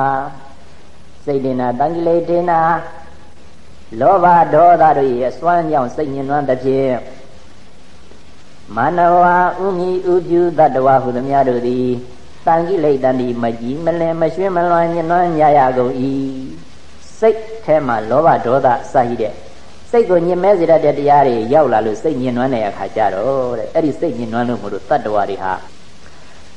အာစိတ်တင်နာတန်ကိလေတေနာလောဘဒေါသတို့ရဲ့အစွမ်းကြောင့်စိတ်ညှဉ်းနှွမ်းသဖြင့်မနဝဥမီဥပြုတတ္တဝဟုသမျှတို့သည်တန်ကိလေတန်ဒီမကြီးမလင်မရွှင်မလွန်ညှဉ်းနှွမ်းကြရကုန်၏စိတ်ထဲမှာလောဘဒေါသစရှိတဲ့စိတ်ကိုညှဉ်းမဲစေတတ်တဲ့တရားတွေရောက်လာလို့စိတ်ညှဉ်းနှွမ်းတဲ့အခါကျတော့တဲ့အဲ့ဒီစိတ်ညှဉ်းနှွမ်းလို့မို့လို့တတ္တဝါတွေဟာ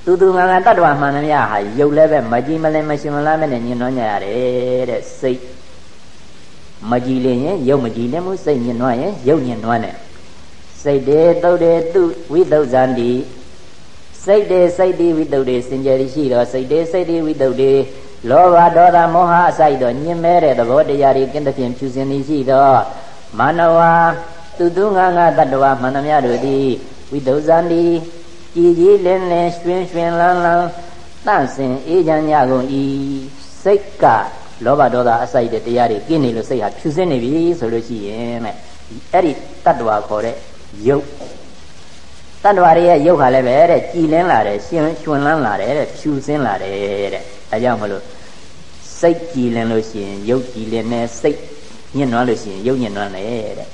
သူသူငါငါတတ္တဝါမှန်သမျှဟာရုပ်လည်းပဲမကြည်မလင်မရှင်မလားမဲ့နဲ့ညှဉ်းနှွမ်းကြရတယ်တဲ့စိတ်မကြည်လင်ရင်ရုပ်မကြည်လင်မှုစိတ်ညှဉ်းနှွမ်းရင်ရုပ်ညှဉ်းနှွမ်းတယ်စိတ်တေတုတ်တေသူဝိတုဇ္ဇန္တိစိတ်တေစိတ်တိဝိတုတ်တေစင်ကြယ်ရှိတော့စိတ်တေစိတ်တိဝိတုတ်တေလောဘဒေါသမောဟအစိုက်တော့ညှဉ်းမဲတဲ့သဘောတရားတွေကင်းတဲ့ဖြင့်ဖြူစင်နေရှိတော့မာနဝသူသူငါငါတတ္တဝါမှန်သမျှတို့သည်ဝိတုဇ္ဇန္တိ ကြည်ကြီးလင်းလင်းရွှင်ရွှင်လန်းလန်းတန့်စင်အေးချမ်းကြကုန်၏စိတ်ကလောဘဒေါသအစိုက်တဲ့တရားတွေကင်းနေလို့စိတ်ဟာဖြူစင်နေပြီဆိုလို့ရှိရင်တဲ့အဲ့ဒီတတ္တဝါခေါ်တဲ့ယုတ်တတ္တဝါတွေရဲ့ယုတ်ဟာလည်းပဲတဲ့ကြည်လင်းလာတယ်ရှင်ရွှင်လန်းလာတယ်တဲ့ဖြူစင်လာတယ်တဲ့အဲကြောင့်မလို့စိတ်ကြည်လင်လို့ရှိရင်ယုတ်ကြည်လင်နေစိတ်ညှဉ်းနှွမ်းလို့ရှိရင်ယုတ်ညှဉ်းနှွမ်းတယ်တဲ့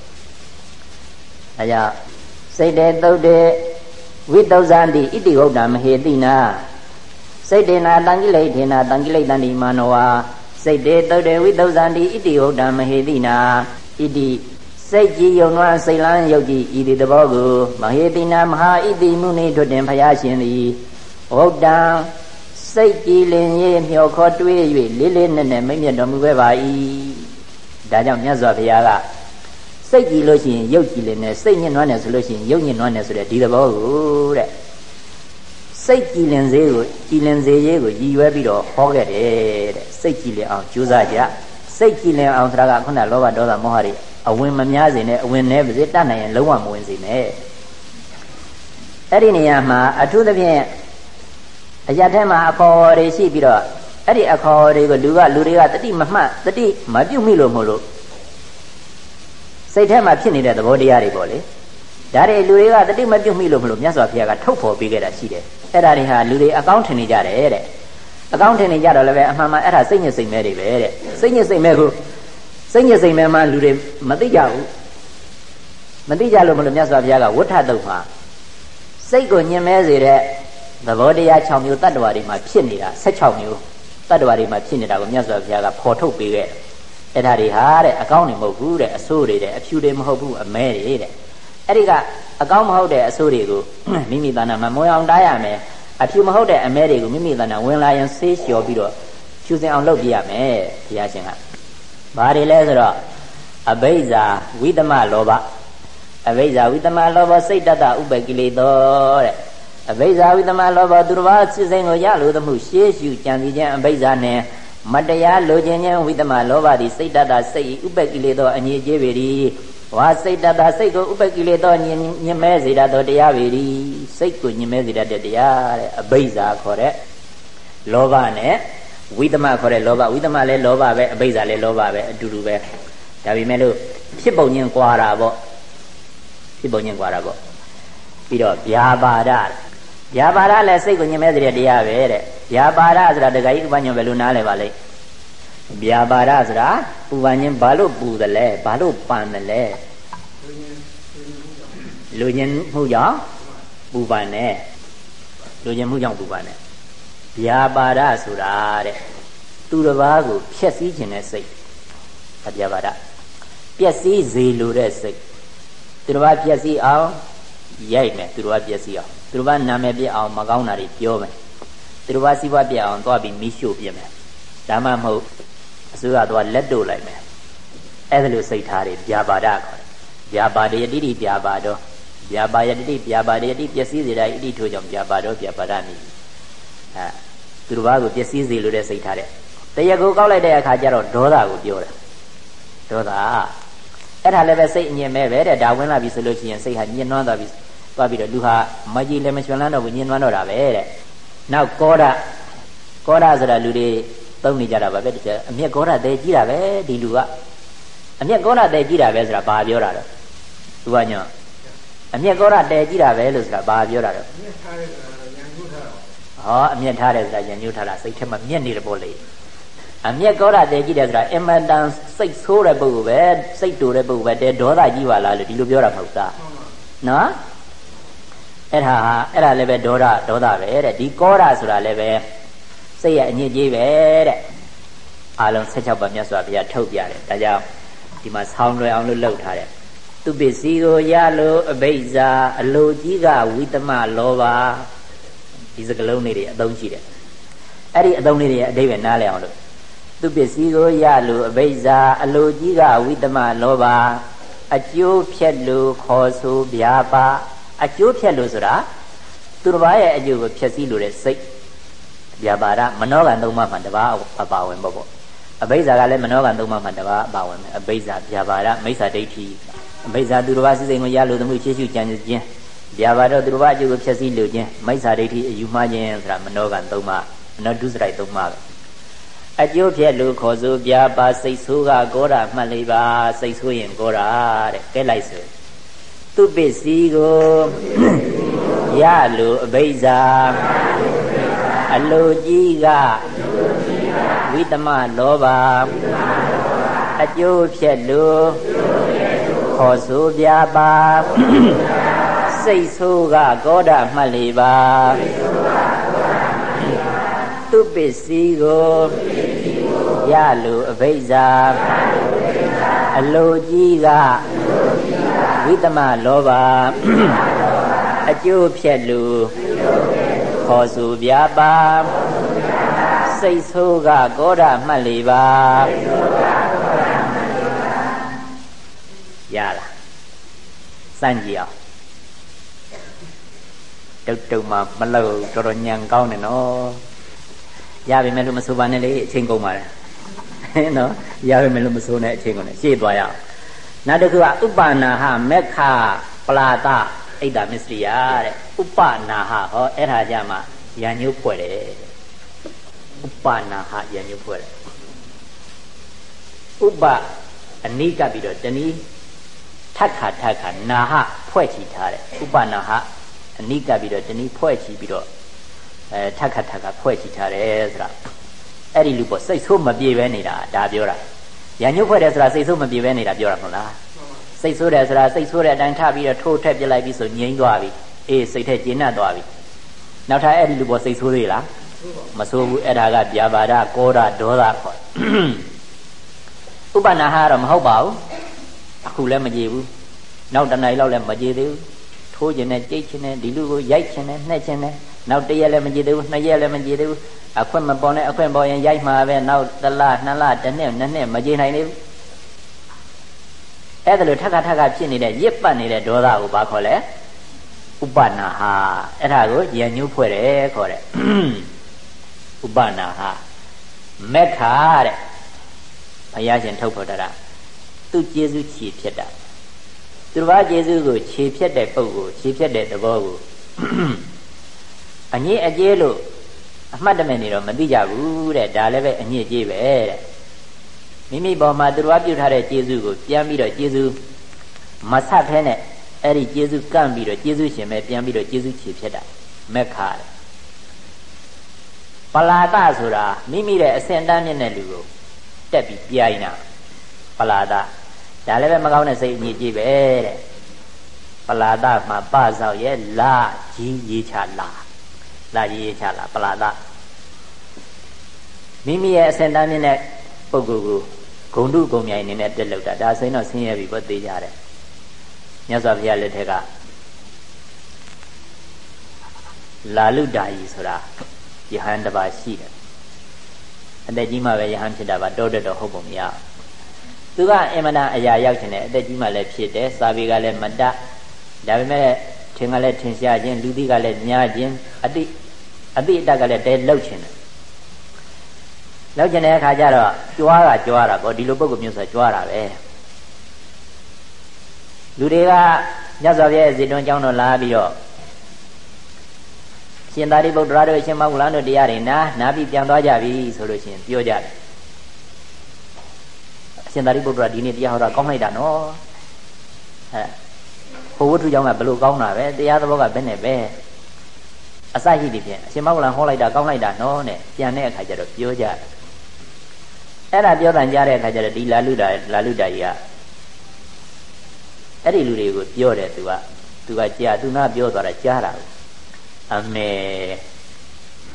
အဲကြောင့်စိတ်တဲ့သုတ်တဲ့ ဝိတုဇ္ဇန္တိဣတိဟုတ်တာမဟေတိနာစိတ်တေနာတံကိလေထေနာတံကိလေတန္တိမာနဝါစိတ်တေသုတ်တဲ့ဝိတုဇ္ဇန္တိဣတိဟုတ်တာမဟေတိနာဣတိစိတ်ကြည်ယုံနွမ်းစိတ်လန်းယုတ်ကြည်ဤဒီတဘောကိုမဟေတိနာမဟာဣတိမုနိထွတ်တင်ဖယားရှင်သည်ဟုတ်တံစိတ်ကြည်လင်ရေးမျှော်ခေါ်တွေး၍လေးလေးနက်နက်မိမ့်မြတ်တော်မူခဲ့ပါ၏ဒါကြောင့်မြတ်စွာဘုရားက စိတ်ကြည်လို့ရှိရင်ရုပ်ကြည်လင်နေစိတ်ညှဉ်းနှွမ်းနေဆိုလို့ရှိရင်ရုပ်ညှဉ်းနှွမ်းနေဆိုတဲ့ဒီသဘောကိုတဲ့စိတ်ကြည်လင်စေကိုကြည်လင်စေရေးကိုရည်ရွယ်ပြီးတော့ဟောခဲ့တယ်တဲ့စိတ်ကြည်လင်အောင်ကြိုးစားကြစိတ်ကြည်လင်အောင်ဆိုတာကခုနလောဘဒေါသမောဟတွေအဝင်မများစေနဲ့အဝင်နဲ့ပါစေတတ်နိုင်ရင်လုံးဝမဝင်စေနဲ့အဲ့ဒီနေရာမှာအထူးသဖြင့်အရာထဲမှာအခေါ်တွေရှိပြီးတော့အဲ့ဒီအခေါ်တွေကိုလူကလူတွေကတတိမမှတ်တတိမပြုတ်မိလို့မလို့ စိတ်ထဲမှာဖြစ်နေတဲ့သဘောတရားတွေပေါ့လေဒါတွေလူတွေကတတိမပြုတ်မိလို့မလို့မြတ်စွာဘုရားကထုတ်ဖော်ပေးခဲ့တာရှိတယ်အဲ့ဒါတွေဟာလူတွေအကောင်းထင်နေကြတယ်တဲ့အကောင်းထင်နေကြတော့လည်းပဲအမှန်မှန်အဲ့ဒါစိတ်ညစ်စိတ်မဲတွေပဲတဲ့စိတ်ညစ်စိတ်မဲကိုစိတ်ညစ်စိတ်မဲမှလူတွေမသိကြဘူးမသိကြလို့မလို့မြတ်စွာဘုရားကဝဋ္ထတုတ်မှာစိတ်ကိုညင်မဲစေတဲ့သဘောတရား6မျိုးတတ္တဝါတွေမှာဖြစ်နေတာ16မျိုးတတ္တဝါတွေမှာဖြစ်နေတာကိုမြတ်စွာဘုရားကဖော်ထုတ်ပေးခဲ့ အဲ့ဒါတွေဟာတဲ့အကောင်းတွေမဟုတ်ဘူးတဲ့အဆိုးတွေတဲ့အဖြူတွေမဟုတ်ဘူးအမဲတွေတဲ့အဲ့ဒီကအကောင်းမဟုတ်တဲ့အဆိုးတွေကိုမိမိတဏ္ဍာမှာမွေအောင်တားရမယ်အဖြူမဟုတ်တဲ့အမဲတွေကိုမိမိတဏ္ဍာဝင်လာရင်ဆေးလျှော်ပြီးတော့ဖြူစင်အောင်လုပ်ပြရမယ်ဘုရားရှင်ကဘာတွေလဲဆိုတော့အဘိဇာဝိသမလောဘအဘိဇာဝိသမလောဘစိတ်တတဥပကိလေသောတဲ့အဘိဇာဝိသမလောဘသူတစ်ပါးစစ်စိန်ကိုရလို့သမှုရှေးရှုကြံစည်ခြင်းအဘိဇာနှင့် မတရားလိုချင်ခြင်းဝိသမလောဘသည်စိတ်တတစိတ်ဥပကိလေသောအငြိကျေးပေ၏ဝါစိတ်တတစိတ်ကိုဥပကိလေသောညင်မဲစေတတ်သောတရားပေ၏စိတ်ကိုညင်မဲစေတတ်တဲ့တရားတဲ့အဘိဇာခေါ်တဲ့လောဘနဲ့ဝိသမခေါ်တဲ့လောဘဝိသမလည်းလောဘပဲအဘိဇာလည်းလောဘပဲအတူတူပဲဒါပေမဲ့လို့ဖြစ်ပုံချင်းကွာတာပေါ့ဖြစ်ပုံချင်းကွာတာပေါ့ပြီးတော့ဗျာပါဒ ဗျာပါဒလည်းစိတ်ကိုညင်မဲ့တဲ့တရားပဲတဲ့ဗျာပါဒဆိုတာတခါကြီးဥပညံဘယ်လိုနားလဲပါလိမ့်ဗျာပါဒဆိုတာဥပညံဘာလို့ပူတယ်လဲဘာလို့ပန်တယ်လဲလူညင်မှုကြောင့်ပူပန်တယ်လူညင်မှုကြောင့်ပူပန်တယ်ဗျာပါဒဆိုတာတဲ့သူတစ်ပါးကိုဖျက်ဆီးခြင်းတဲ့စိတ်အဗျာပါဒပျက်စီးစေလိုတဲ့စိတ်သူတစ်ပါးပျက်စီးအောင်ရိုက်မယ်သူတစ်ပါးပျက်စီးအောင် သူတစ်ပါးနာမည်ပြအောင်မကောင်းတာတွေပြောမယ်သူတစ်ပါးစီးပွားပြအောင်သွားပြီးမိရှို့ပြမယ်ဒါမှမဟုတ်အစိုးရသွားလက်တို့လိုက်မယ်အဲ့ဒါလိုစိတ်ထားတွေဗျာပါဒခေါ်တယ်ဗျာပါဒယတိတိဗျာပါတော့ဗျာပါယတိတိဗျာပါဒယတိပျက်စီးစေတာဣတိထို့ကြောင့်ဗျာပါတော့ဗျာပါဒမိအဲသူတစ်ပါးကိုပျက်စီးစေလိုတဲ့စိတ်ထားတဲ့တရကိုကောက်လိုက်တဲ့အခါကျတော့ဒေါသကိုပြောတာဒေါသအဲ့ဒါလည်းပဲစိတ်အညင်မဲ့ပဲတဲ့ဒါဝင်လာပြီဆိုလို့ရှိရင်စိတ်ဟာညှဉ်းနှွမ်းသွားပြီ သွားပြီးတော့လူဟာမကြီးလည်းမချွန်လန်းတော့ဘူးညှဉ်းနှွမ်းတော့တာပဲတဲ့နောက်ကောဒကောဒဆိုတာလူတွေသုံးနေကြတာပါပဲတကယ်အမျက်ကောဒတဲကြီးတာပဲဒီလူကအမျက်ကောဒတဲကြီးတာပဲဆိုတာဘာပြောတာလဲသူကညောအမျက်ကောဒတဲကြီးတာပဲလို့ဆိုတာဘာပြောတာလဲအမျက်ထားတယ်ဆိုတာညံညှို့ထားတာဟောအမျက်ထားတယ်ဆိုတာညံညှို့ထားတာစိတ်ထဲမှာမျက်နေတယ်ပေါ့လေအမျက်ကောတာတဲကြည့်တယ်ဆိုတာအင်မတန်စိတ်ဆိုးတဲ့ပုဂ္ဂိုလ်ပဲစိတ်တူတဲ့ပုဂ္ဂိုလ်ပဲတဲဒေါသကြီးပါလားလို့ဒီလိုပြောတာမဟုတ်သားနော် အဲ့ဒါအဲ့ဒါလည်းပဲဒေါသဒေါသပဲတဲ့ဒီကောတာဆိုတာလည်းပဲစိတ်ရဲ့အညစ်အကြေးပဲတဲ့အာလုံး16ပါးမြတ်စွာဘုရားထုတ်ပြတယ်ဒါကြောင့်ဒီမှာဆောင်းလွယ်အောင်လို့လှုပ်ထားတယ်သူပစ္စည်းကိုရလို့အဘိဇာအလိုကြီးကဝိတမလောဘဒီစကလုံးလေးတွေအသုံးရှိတယ်အဲ့ဒီအသုံးလေးတွေရဲ့အဓိပ္ပာယ်နားလည်အောင်လို့သူပစ္စည်းကိုရလို့အဘိဇာအလိုကြီးကဝိတမလောဘအကျိုးဖြက်လို့ခေါ်ဆိုဗျာပါ အကျိုးဖြက်လို့ဆိုတာသူတစ်ပါးရဲ့အကျိုးကိုဖြက်စီးလို့တဲ့စိတ်ဗျာပါဒမနောကံသုံးပါးမှတပါးအပါဝင်ပေါ့ပေါ့အဘိဇာကလည်းမနောကံသုံးပါးမှတပါးအပါဝင်အဘိဇာဗျာပါဒမိစ္ဆာဒိဋ္ဌိအဘိဇာသူတစ်ပါးစိစိမ်ကိုရလို့သမှုချေရှုကြံခြင်းဗျာပါတော့သူတစ်ပါးအကျိုးကိုဖြည့်ဆည်းလို့ခြင်းမိစ္ဆာဒိဋ္ဌိအယူမှားခြင်းဆိုတာမနောကံသုံးပါးမနောဒုစရိုက်သုံးပါးပဲအကျိုးဖြက်လို့ခေါ်ဆိုဗျာပါစိတ်ဆိုးကကောတာမှတ်လေးပါစိတ်ဆိုးရင်ကောတာတဲ့ကဲလိုက်ဆို သူပစ္စည်းကိုရလို့အဘိဇာအလိုကြီးကဝိတမလောဘအကျိုးဖြက်လို့ခေါ်ဆိုပြပါစိတ်ဆိုးကကောဒမှတ်လေပါသူပစ္စည်းကိုရလို့အဘိဇာအလိုကြီးက ဝိတမလောဘအကျိုးဖြက်လို့ခေါ်ဆိုပြပါစိတ်ဆိုးကကောဒမှတ်လေပါရလားစမ်းကြည့်အောင်တုတ်တုံမှမလို့တော်တော်ညံကောင်းတယ်နော်ရပြီမဲ့လို့မဆိုပါနဲ့လေအချိန်ကုန်ပါတယ်နော်ရပြီမဲ့လို့မဆိုနဲ့အချိန်ကုန်တယ်ရှေ့သွားရအောင် နောက်တစ်ခုကဥပ္ပနာဟမက္ခပလာတဣဒ္ဓမစ္စရိယတဲ့ဥပ္ပနာဟဟောအဲ့ဒါကြမှာရံညှိုးဖွဲ့တယ်ဥပ္ပနာဟရံညှိုးဖွဲ့တယ်ဥပ္ပအနိကပြီးတော့တနည်းထက်ခါထက်ခါနာဟဖွဲ့ချီထားတယ်ဥပနာဟအနိကပြီးတော့တနည်းဖွဲ့ချီပြီးတော့အဲထက်ခါထက်ခါဖွဲ့ချီထားတယ်ဆိုတာအဲ့ဒီလူပေါ့စိတ်ဆိုးမပြေပဲနေတာဒါပြောတာ ရညှုပ်ဖွဲ့တယ်ဆိုတာစိတ်ဆိုးမပြေပဲနေတာပြောတာမဟုတ်လားစိတ်ဆိုးတယ်ဆိုတာစိတ်ဆိုးတဲ့အတိုင်းထပြီးတော့ထိုးထက်ပြလိုက်ပြီးဆိုငြိမ်းသွားပြီအေးစိတ်ထက်ကျဉ်းနှံ့သွားပြီနောက်ထပ်အဲ့ဒီလူပေါ့စိတ်ဆိုးသေးလားမဆိုးဘူးအဲ့ဒါကဗျာပါဒကောဒဒေါသခေါ်ဥပနာဟကတော့မဟုတ်ပါဘူးအခုလည်းမကြည့်ဘူးနောက်တနိုင်လောက်လည်းမကြည့်သေးဘူးထိုးခြင်းနဲ့ကြိတ်ခြင်းနဲ့ဒီလူကိုရိုက်ခြင်းနဲ့နှက်ခြင်းနဲ့ နောက်တရက်လည်းမကြည့်သေးဘူးနှစ်ရက်လည်းမကြည့်သေးဘူးအခွင့်မပေါ်နဲ့အခွင့်ပေါ်ရင်ရိုက်မှာပဲနောက်တစ်လနှစ်လတစ်နှစ်နှစ်နှစ်မကြည့်နိုင်သေးဘူးအဲ့ဒါလိုထက်ခါထက်ခါဖြစ်နေတဲ့ရစ်ပတ်နေတဲ့ဒေါသကိုဘာခေါ်လဲဥပနာဟာအဲ့ဒါကိုရံညှိုးဖွဲ့တယ်ခေါ်တယ်ဥပနာဟာမက်ခါတဲ့ဘုရားရှင်ထုတ်ဖော်တာသူ့ကျေးဇူးခြေဖြစ်တာသူတစ်ပါးကျေးဇူးကိုခြေဖြစ်တဲ့ပုံကိုခြေဖြစ်တဲ့သဘောကို အငြိအကျေးလို့အမှတ်တမဲ့နေတော့မသိကြဘူးတဲ့ဒါလည်းပဲအငြိအကျေးပဲတဲ့မိမိပေါ်မှာသူတစ်ပါးပြုထားတဲ့ကျေးဇူးကိုပြန်ပြီးတော့ကျေးဇူးမဆက်ဖဲနဲ့အဲ့ဒီကျေးဇူးကန့်ပြီးတော့ကျေးဇူးရှင်ပဲပြန်ပြီးတော့ကျေးဇူးခြေဖြစ်တာမက်ခါတဲ့ပလာတဆိုတာမိမိရဲ့အစင်တန်းမြင့်တဲ့လူကိုတက်ပြီးပြိုင်တာပလာတဒါလည်းပဲမကောင်းတဲ့စိတ်အညစ်အကြေးပဲတဲ့ပလာဒမှာပဆောက်ရဲ့လာကြီးရေးချလာ လာကြီးရေးချလာပလာဒမိမိရဲ့အစင်တန်းမြင့်တဲ့ပုဂ္ဂိုလ်ကိုဂုံတုဂုံမြိုင်နေနဲ့တက်လောက်တာဒါဆိုရင်တော့ဆင်းရဲပြီပေါ့သိကြတယ်မြတ်စွာဘုရားလက်ထက်ကလာလုတာကြီးဆိုတာယဟန်တပါရှိတယ်အသက်ကြီးမှပဲယဟန်ဖြစ်တာပါတောတက်တော့ဟုတ်ပုံမရဘူးသူကအင်မတန်အရာရောက်ခြင်းနဲ့အသက်ကြီးမှလည်းဖြစ်တယ်စာပေကလည်းမတတ်ဒါပေမဲ့ထင်ကလည်းထင်ရှားခြင်းလူသိကလည်းများခြင်းအတိ အတိအတကလည်းတဲလောက်ခြင်းတယ်လောက်ခြင်းတဲ့အခါကျတော့ကြွားတာကြွားတာပေါ့ဒီလိုပုံကမျိုးဆိုကြွားတာပဲလူတွေကမြတ်စွာဘုရားရဲ့ဇေတွန်းကျောင်းတော်လာပြီးတော့ရှင်သာရိပုတ္တရာတို့ရှင်မောဂလန်တို့တရားတွေနာနာပြီးပြန်သွားကြပြီဆိုလို့ရှင်ပြောကြတယ်ရှင်သာရိပုတ္တရာဒီနေ့တရားဟောတာကောင်းလိုက်တာနော်အဲဟိုဝတ္ထုကြောင့်ကဘလို့ကောင်းတာပဲတရားသဘောကဘယ်နဲ့ပဲ အစရှိသည်ဖြင့်အရှင်မောဂလန်ဟောလိုက်တာကောင်းလိုက်တာနော်နဲ့ပြန်တဲ့အခါကျတော့ပြောကြတယ်အဲ့ဒါပြောတန်ကြတဲ့အခါကျတော့ဒီလာလူတာလာလူတာကြီးကအဲ့ဒီလူတွေကိုပြောတယ်သူကသူကကြားသူနာပြောသွားတာကြားတာအမေ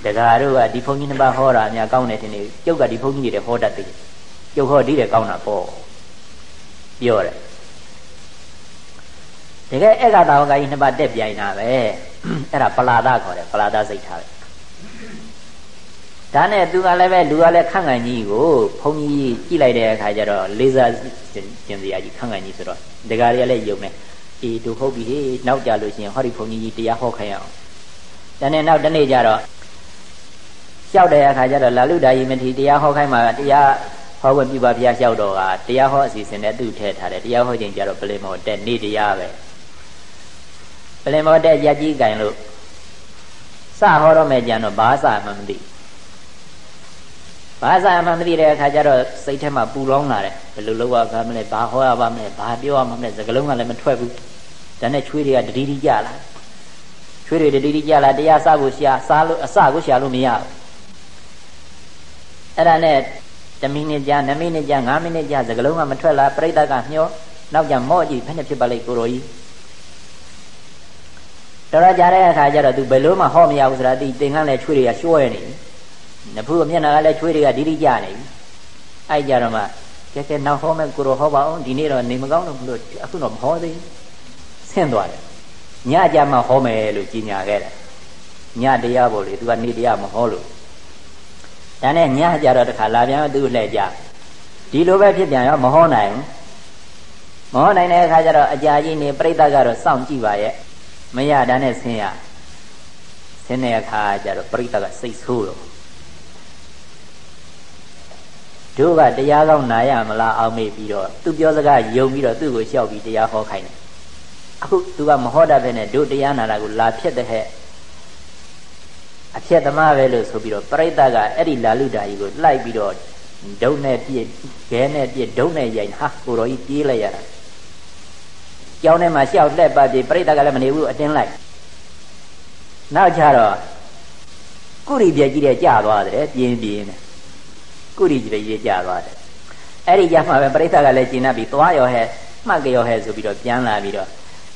တကားတို့ကဒီဘုန်းကြီးနှစ်ပါးဟောတာအများကောင်းတယ်ထင်တယ်ကျုပ်ကဒီဘုန်းကြီးတွေဟောတတ်တယ်ကျုပ်ဟောဒီတယ်ကောင်းတာပေါ့ပြောတယ်တကယ်ဧကတာဝကကြီးနှစ်ပါးတက်ပြိုင်တာပဲ အဲ့ဒါပလာဒခေါ်တယ်ပလာဒစိတ်ထားပဲဒါနဲ့သူကလည်းပဲလူကလည်းခန့်ကန်ကြီးကိုဘုန်းကြီးကြည့်လိုက်တဲ့အခါကျတော့လေးစားကျင်စရာကြီးခန့်ကန်ကြီးဆိုတော့ဒကာတွေကလည်းယုံနေအေးသူဟုတ်ပြီဟေးနောက်ကြလို့ရှိရင်ဟောဒီဘုန်းကြီးကြီးတရားဟောခိုင်းအောင်ဒါနဲ့နောက်တနေ့ကျတော့လျှောက်တဲ့အခါကျတော့လာလူဒါယီမထေတရားဟောခိုင်းမှာတရားဟောခွင့်ပြုပါဘုရားလျှောက်တော့ကတရားဟောအစီအစဉ်နဲ့သူ့ထည့်ထားတယ်တရားဟောခြင်းကျတော့ပလင်မော်တက်နေတရားပဲ ပလင်မော်တက်ရက်ကြီးကင်လို့စဟောတော့မယ်ကြံတော့ဘာစမှမသိဘာသာမှမသိတဲ့အခါကျတော့စိတ်ထဲမှာပူလောင်းလာတယ်ဘယ်လိုလုပ်ရပါမလဲဘာဟောရပါမလဲဘာပြောရမလဲစကလုံးကလည်းမထွက်ဘူးဒါနဲ့ချွေးတွေကတတိတိကြလာချွေးတွေတတိတိကြလာတရားစဖို့ရှာစားလို့အစကိုရှာလို့မရဘူးအဲ့ဒါနဲ့1မိနစ်ကြာ2မိနစ်ကြာ5မိနစ်ကြာစကလုံးကမထွက်လာပြိဿကမျောနောက်ကြမော့ကြည့်ဖက်နဲ့ဖြစ်ပါလိမ့်ကိုရောကြီး တော်တော်ကြာတဲ့အခါကျတော့ तू ဘယ်လို့မှဟောမရဘူးဆိုတာဒီသင်္ကန်းလည်းချွေးတွေကရှိုးရနေပြီနဖူးမျက်နှာကလည်းချွေးတွေကဒီဒီကြနေပြီအဲ့ကြတော့မှကဲကဲနောက်ဟောမယ်ကိုရောဟောပါအောင်ဒီနေ့တော့နေမကောင်းတော့မလို့အခုတော့မဟောသေးဆင်းသွားတယ်ညကြမှာဟောမယ်လို့ကြီးညာခဲ့တယ်ညတရားပေါ့လေ तू ကနေတရားမဟောလို့ဒါနဲ့ညကြတော့တခါလာပြန်သူ့လှည့်ကြဒီလိုပဲဖြစ်ပြန်ရောမဟောနိုင်မဟောနိုင်တဲ့အခါကျတော့အကြာကြီးနေပြိဿကတော့စောင့်ကြည့်ပါရဲ့ မရဒါနဲ့ဆင်းရဆင်းတဲ့အခါကျတော့ပြိဿကစိတ်ဆိုးတော့တို့ကတရားကောင်းနာရမလားအောင်မေ့ပြီးတော့သူပြောစကားယုံပြီးတော့သူ့ကိုလျှောက်ပြီးတရားဟောခိုင်းတယ်အခုသူကမဟောတတ်ပဲနဲ့တို့တရားနာတာကိုလာဖြစ်တဲ့ဟဲ့အဖြစ်သမားပဲလို့ဆိုပြီးတော့ပြိဿကအဲ့ဒီလာလူတာကြီးကိုလိုက်ပြီးတော့ဒုံနဲ့ပြစ်ခဲနဲ့ပြစ်ဒုံနဲ့ရိုင်ဟာကိုတော်ကြီးပြေးလိုက်ရတာ ကျောင်းထဲမှာရှောက်လက်ပါပြေပြိဿကလည်းမနေဘူးအတင်းလိုက်နောက်ကြတော့ကုရီပြက်ကြီးတဲ့ကြာသွားတယ်ပြင်းပြင်းနဲ့ကုရီကြီးပဲရေးကြသွားတယ်အဲ့ဒီရမှာပဲပြိဿကလည်းကျင်납ပြီးသွားရောဟဲ့မှတ်ကြောဟဲ့ဆိုပြီးတော့ပြန်လာပြီးတော့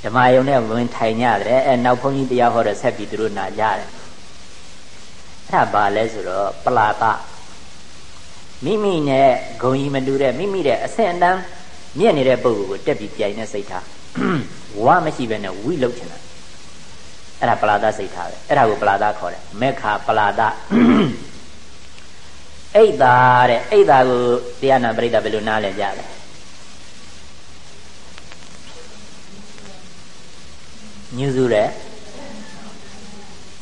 ဓမ္မယုံနဲ့ဝင်ထိုင်ကြတယ်အဲနောက်ဘုန်းကြီးတရားဟောတော့ဆက်ပြီးသူတို့နာကြတယ်အဲ့ဒါဘာလဲဆိုတော့ပလာတမိမိနဲ့ဂုံကြီးမတူတဲ့မိမိတဲ့အဆင့်အတန်းမြင့်နေတဲ့ပုံကိုတက်ပြီးပြိုင်နေစိတ်ထား ဝါမရှိဘဲနဲ့ဝိလုတ်ချင်တာအဲ့ဒါပလာဒစိတ်ထားပဲအဲ့ဒါကိုပလာဒခေါ်တယ်မေခာပလာဒအိတ်သာတဲ့အိတ်သာကိုတရားနာပရိသတ်ဘယ်လိုနားလည်ကြလဲညူစုတဲ့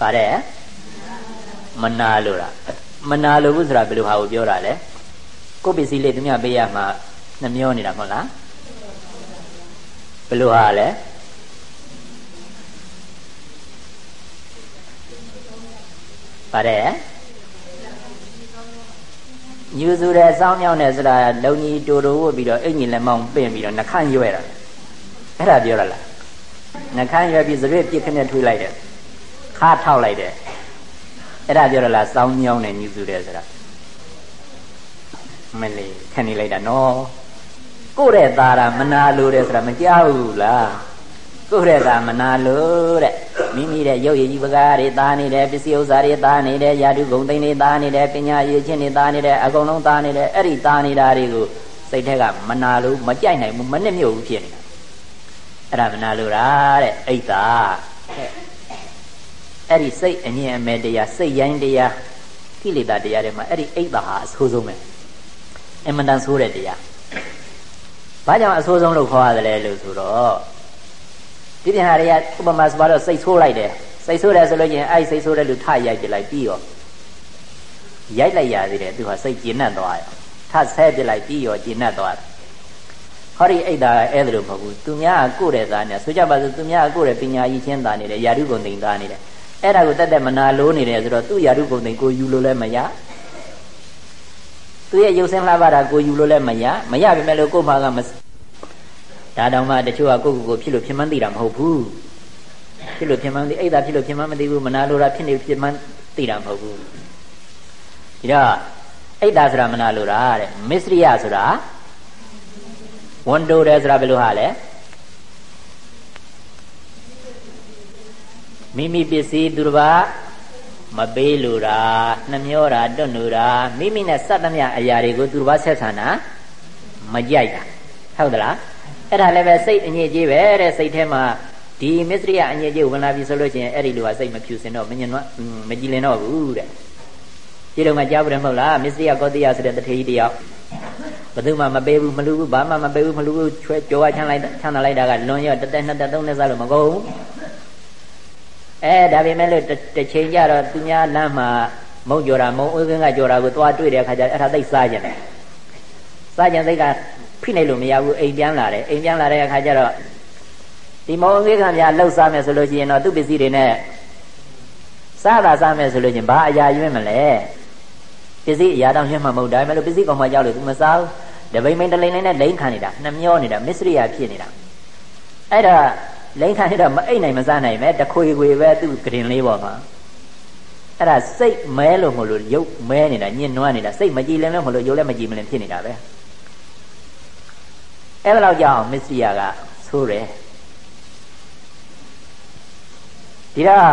ပါတယ်မနာလို့လားမနာလို့ဘူးဆိုတာဘယ်လိုဟာကိုပြောတာလဲကိုပစ္စည်းလေးသူများပေးရမှာနှမျောနေတာမဟုတ်လား ဘယ်လိုဟာလဲပါတယ်ညူစုတဲ့စောင်းမြောင်းတဲ့ဆိုတာလုံကြီးတူတူဝတ်ပြီးတော့အင်ကြီးလက်မောင်းပင့်ပြီးတော့နှခမ်းရွဲတာအဲ့ဒါပြောရလားနှခမ်းရွဲပြီးစရွေ့ပြစ်ခနဲ့ထွေးလိုက်တယ်ခါထောက်လိုက်တယ်အဲ့ဒါပြောရလားစောင်းမြောင်းတဲ့ညူစုတဲ့ဆိုတာမလေးခဏနေလိုက်တာနော် ကိုယ့်ရဲ့သားတာမနာလို့တဲ့ဆိုတာမကြောက်ဘူးလားကိုယ့်ရဲ့သားမနာလို့တဲ့မိမိတဲ့ရုပ်ရည်ကြီးပကားတွေသားနေတယ်ပစ္စည်းဥစ္စာတွေသားနေတယ်ယာတုဂုံသိန်းတွေသားနေတယ်ပညာရည်ချင်းတွေသားနေတယ်အကုန်လုံးသားနေတယ်အဲ့ဒီသားနေတာတွေကိုစိတ်ထက်ကမနာလို့မကြိုက်နိုင်ဘူးမနစ်မြုပ်ဘူးဖြစ်နေတာအဲ့ဒါမနာလို့လားတဲ့အိတ်သာအဲ့ဒီစိတ်အငြင်းအမဲတရားစိတ်ရိုင်းတရားကိလေသာတရားတွေမှာအဲ့ဒီအိတ်သာဟာအဆိုးဆုံးပဲအမှန်တန်ဆိုးတဲ့တရား ဘာကြောင့်အဆိုးဆုံးလို့ခေါ်ရတယ်လဲလို့ဆိုတော့ဒီပြန်ဟာတွေကဥပမာဆိုတော့စိတ်ဆိုးလိုက်တယ်စိတ်ဆိုးတယ်ဆိုလို့ချင်းအဲ့စိတ်ဆိုးတဲ့လူထရိုက်ပြလိုက်ပြီးရောရိုက်လိုက်ရသေးတယ်သူကစိတ်ကျဉ်တ်သွားရောထဆဲပြလိုက်ပြီးရောကျဉ်တ်သွားတယ်ဟောဒီအိတ်သာအဲ့ဒါလို့မဟုတ်ဘူးသူများကကိုယ့်တဲ့သားနဲ့ဆိုကြပါစို့သူများကကိုယ့်တဲ့ပညာရည်ချင်းသားနေတယ်ယာရုကုန်သိမ့်သားနေတယ်အဲ့ဒါကိုတက်တက်မနာလို့နေတယ်ဆိုတော့သူ့ယာရုကုန်သိမ့်ကိုယူလို့လည်းမရ သူရဲ့ရုပ်ဆင်းလှပတာကိုယူလို့လည်းမရမရပြီမဲ့လို့ကို့မှာကဒါတောင်မှတချို့ကကိုယ့်ကိုယ်ကိုဖြစ်လို့ဖြစ်မှန်းသိတာမဟုတ်ဘူးဖြစ်လို့ဖြစ်မှန်းသိအိတ်သာဖြစ်လို့ဖြစ်မှန်းမသိဘူးမနာလိုတာဖြစ်နေဖြစ်မှန်းသိတာမဟုတ်ဘူးဒီတော့အိတ်တာဆိုတာမနာလို့တာတဲ့မစ္စရိယဆိုတာဝန်တိုတယ်ဆိုတာဘယ်လိုဟာလဲမိမိပစ္စည်းသူတစ်ပါး မပေးလို့တာနှမျောတာတွန့်လို့တာမိမိနဲ့စက်သမျှအရာတွေကိုသူတစ်ပါးဆက်ဆံတာမကြိုက်တာဟုတ်သလားအဲ့ဒါလည်းပဲစိတ်အငြိကြီးပဲတဲ့စိတ်ထဲမှာဒီမစ္စရိယအငြိကြီးဝင်လာပြီဆိုလို့ရှိရင်အဲ့ဒီလိုကစိတ်မဖြူစင်တော့မညင်တော့မကြည်လင်တော့ဘူးတဲ့ဒီတော့မှကြားဘူးတယ်မဟုတ်လားမစ္စရိယကောတိယဆိုတဲ့တထေကြီးတယောက်ဘယ်သူမှမပေးဘူးမလူဘူးဘာမှမပေးဘူးမလူဘူးချွဲကြောချမ်းလိုက်ချမ်းသာလိုက်တာကလွန်ရောတက်တက်နှစ်တက်သုံးနှစ်စားလို့မကုန်ဘူး အဲဒါပေမဲ့လို့တစ်ချိန်ကျတော့သူများလမ်းမှာမုံကြော်တာမုံဥက္ကင်းကကြော်တာကိုသွားတွေ့တဲ့အခါကျအဲ့ဒါသိစားကြတယ်စားကြသိကဖိနေလို့မရဘူးအိမ်ပြန်လာတယ်အိမ်ပြန်လာတဲ့အခါကျတော့ဒီမုံဥက္ကင်းကများလှုပ်စားမယ်ဆိုလို့ရှိရင်တော့သူ့ပစ္စည်းတွေနဲ့စားတာစားမယ်ဆိုလို့ချင်းဘာအရာရွေးမလဲပစ္စည်းအရာတောင်ရွှဲမှာမဟုတ်ဒါပေမဲ့လို့ပစ္စည်းကောင်မှကြောက်လို့ तू မစားဘူးတပိမ့်မိန်တလိမ့်လိမ့်နဲ့လိမ့်ခံနေတာနှမျောနေတာမစ္စရိယဖြစ်နေတာအဲ့ဒါ လိမ့်ခံနေတာမအိတ်နိုင်မစားနိုင်ပဲတခွေခွေပဲသူ့ကရင်လေးပေါ်မှာအဲ့ဒါစိတ်မဲလို့မလို့ရုပ်မဲနေတာညှဉ်းနွမ်းနေတာစိတ်မကြည်လင်လို့မလို့ရုပ်လည်းမကြည်မလင်ဖြစ်နေတာပဲအဲ့ဒါတော့ကြောင့်မစ္စရိယကဆိုးတယ်ဒီတော့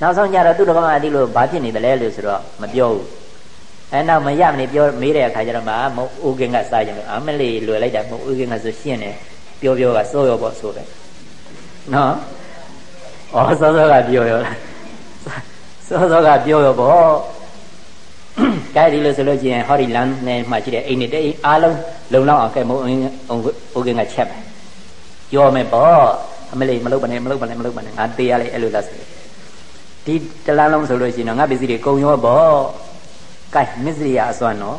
နောက်ဆုံးကြတော့သူ့တကောင်ကဒီလိုဘာဖြစ်နေတယ်လဲလို့ဆိုတော့မပြောဘူးအဲနောက်မရမနေပြောမေးတဲ့အခါကျတော့မှမဟုတ်ဦးကင်းကစားကြတယ်အမလေးလွယ်လိုက်တာမဟုတ်ဦးကင်းကဆိုရှင်းတယ်ပြောပြောကစိုးရောပေါ့ဆိုတယ် နော်ဩစောစောကပြောရောစောစောကပြောရောပေါ့ကဲဒီလိုဆိုလို့ချင်းဟောဒီလမ်းနဲ့မှရှိတဲ့အိမ်တွေတိတ်အားလုံးလုံလောက်အောင်ကဲမဟုတ်ဦးကင်းကချက်မယ်ပြောမယ်ပေါ့အမလေးမလုပ်ပါနဲ့မလုပ်ပါနဲ့မလုပ်ပါနဲ့ငါတေးရလေအဲ့လိုလားဆိုဒီတလားလုံးဆိုလို့ရှိရင်တော့ငါပစ္စည်းတွေကုန်ရောပေါ့ကဲမစ္စရိယအစွမ်းနော်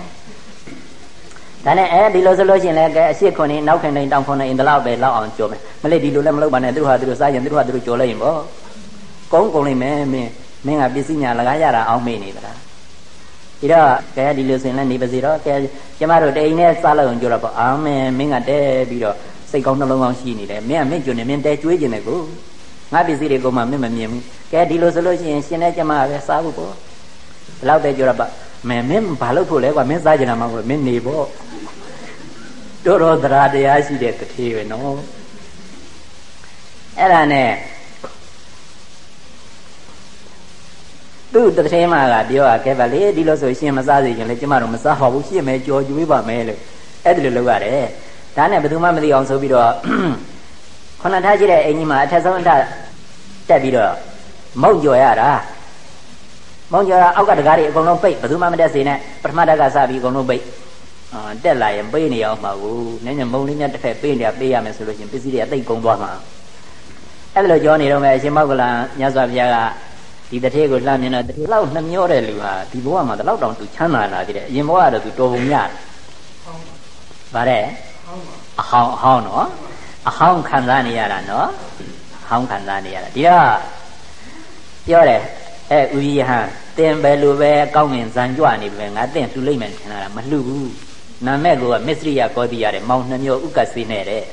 ဒါနဲ့အဲဒီလိုဆိုလို့ရှိရင်လည်းကဲအရှိခွန်နေနောက်ခင်နေတောင်ခွန်နေအင်တလောက်ပဲလောက်အောင်ကြောမယ်မလေးဒီလိုလည်းမလုပ်ပါနဲ့သူတို့ဟာသူတို့စားရင်သူတို့ဟာသူတို့ကြောလိုက်ရင်ပေါ့ကုန်းကုန်လိမ့်မယ်မင်းမင်းကပစ္စည်းညာလကားရတာအောင်မေ့နေသလားဒီတော့ကဲဒီလိုဆိုရင်လည်းနေပါစေတော့ကဲကျမတို့တိန်နဲ့စားလို့ကြောတော့ပေါ့အာမင်မင်းကတဲပြီးတော့စိတ်ကောင်းနှလုံးကောင်းရှိနေတယ်မင်းကမင်းကျွနေမင်းတဲကျွေးကျင်တယ်ကိုငါပစ္စည်းတွေကိုမှမင်းမမြင်ဘူးကဲဒီလိုဆိုလို့ရှိရင်ရှင်တဲ့ကျမပဲစားဖို့ပေါ့ဘယ်လောက်တဲကြောတော့ပေါ့မင်းမင်းဘာလုပ်ဖို့လဲကွာမင်းစားကြတာမဟုတ်ဘူးမင်းနေပေါ့ တော်တော်သရာတရားရှိတဲ့တထေးပဲနော်အဲ့ဒါနဲ့သူ့တထေးမကပြောရခဲ့ပါလေဒီလိုဆိုရှင်မစားစေချင်လေကျမတို့မစားပါဘူးရှင်မဲကြော်ကျွေးပါမယ်လို့အဲ့ဒါလိုလုပ်ရတယ်ဒါနဲ့ဘယ်သူမှမသိအောင်ဆိုပြီးတော့ခုနထားကြည့်တဲ့အင်ကြီးမှာအထက်ဆုံးအထတက်ပြီးတော့မုတ်ကြော်ရတာမောင်ကျော်ကအောက်ကတကားတွေအကုန်လုံးပိတ်ဘယ်သူမှမတက်စေနဲ့ပထမတက်ကစပြီးအကုန်လုံးပိတ်အာ တက်လာရင်ပေးနေအောင်မှာကိုနည်းနည်းမုံလေးများတစ်ဖက်ပေးနေရပေးရမယ်ဆိုလို့ရှိရင်ပစ္စည်းတွေအသိကုန်သွားမှာအဲ့လိုကြောနေတော့မယ်အရှင်မောက္ကလန်မြတ်စွာဘုရားကဒီတထေးကိုလှမ်းမြင်တော့တထေးလောက်နှမျောတဲ့လူဟာဒီဘဝမှာတော့တောင်သူချမ်းသာလာကြတယ်အရင်ဘဝကတော့သူတော်ပုံရတယ်ဗါတဲ့အဟောင်းအဟောင်းနော်အဟောင်းခံစားနေရတာနော်အဟောင်းခံစားနေရတာဒီတော့ပြောတယ်အဲဦးကြီးဟန်တင်ပဲလိုပဲကောင်းငင်ဇန်ကြွနေပဲငါတင်လှူလိုက်မယ်ထင်တာမလှူဘူး နာမဲ့ကိုကမစ္စရိယကောတိရတယ်မောင်နှမျိုးဥက္ကစေနဲ့တဲ့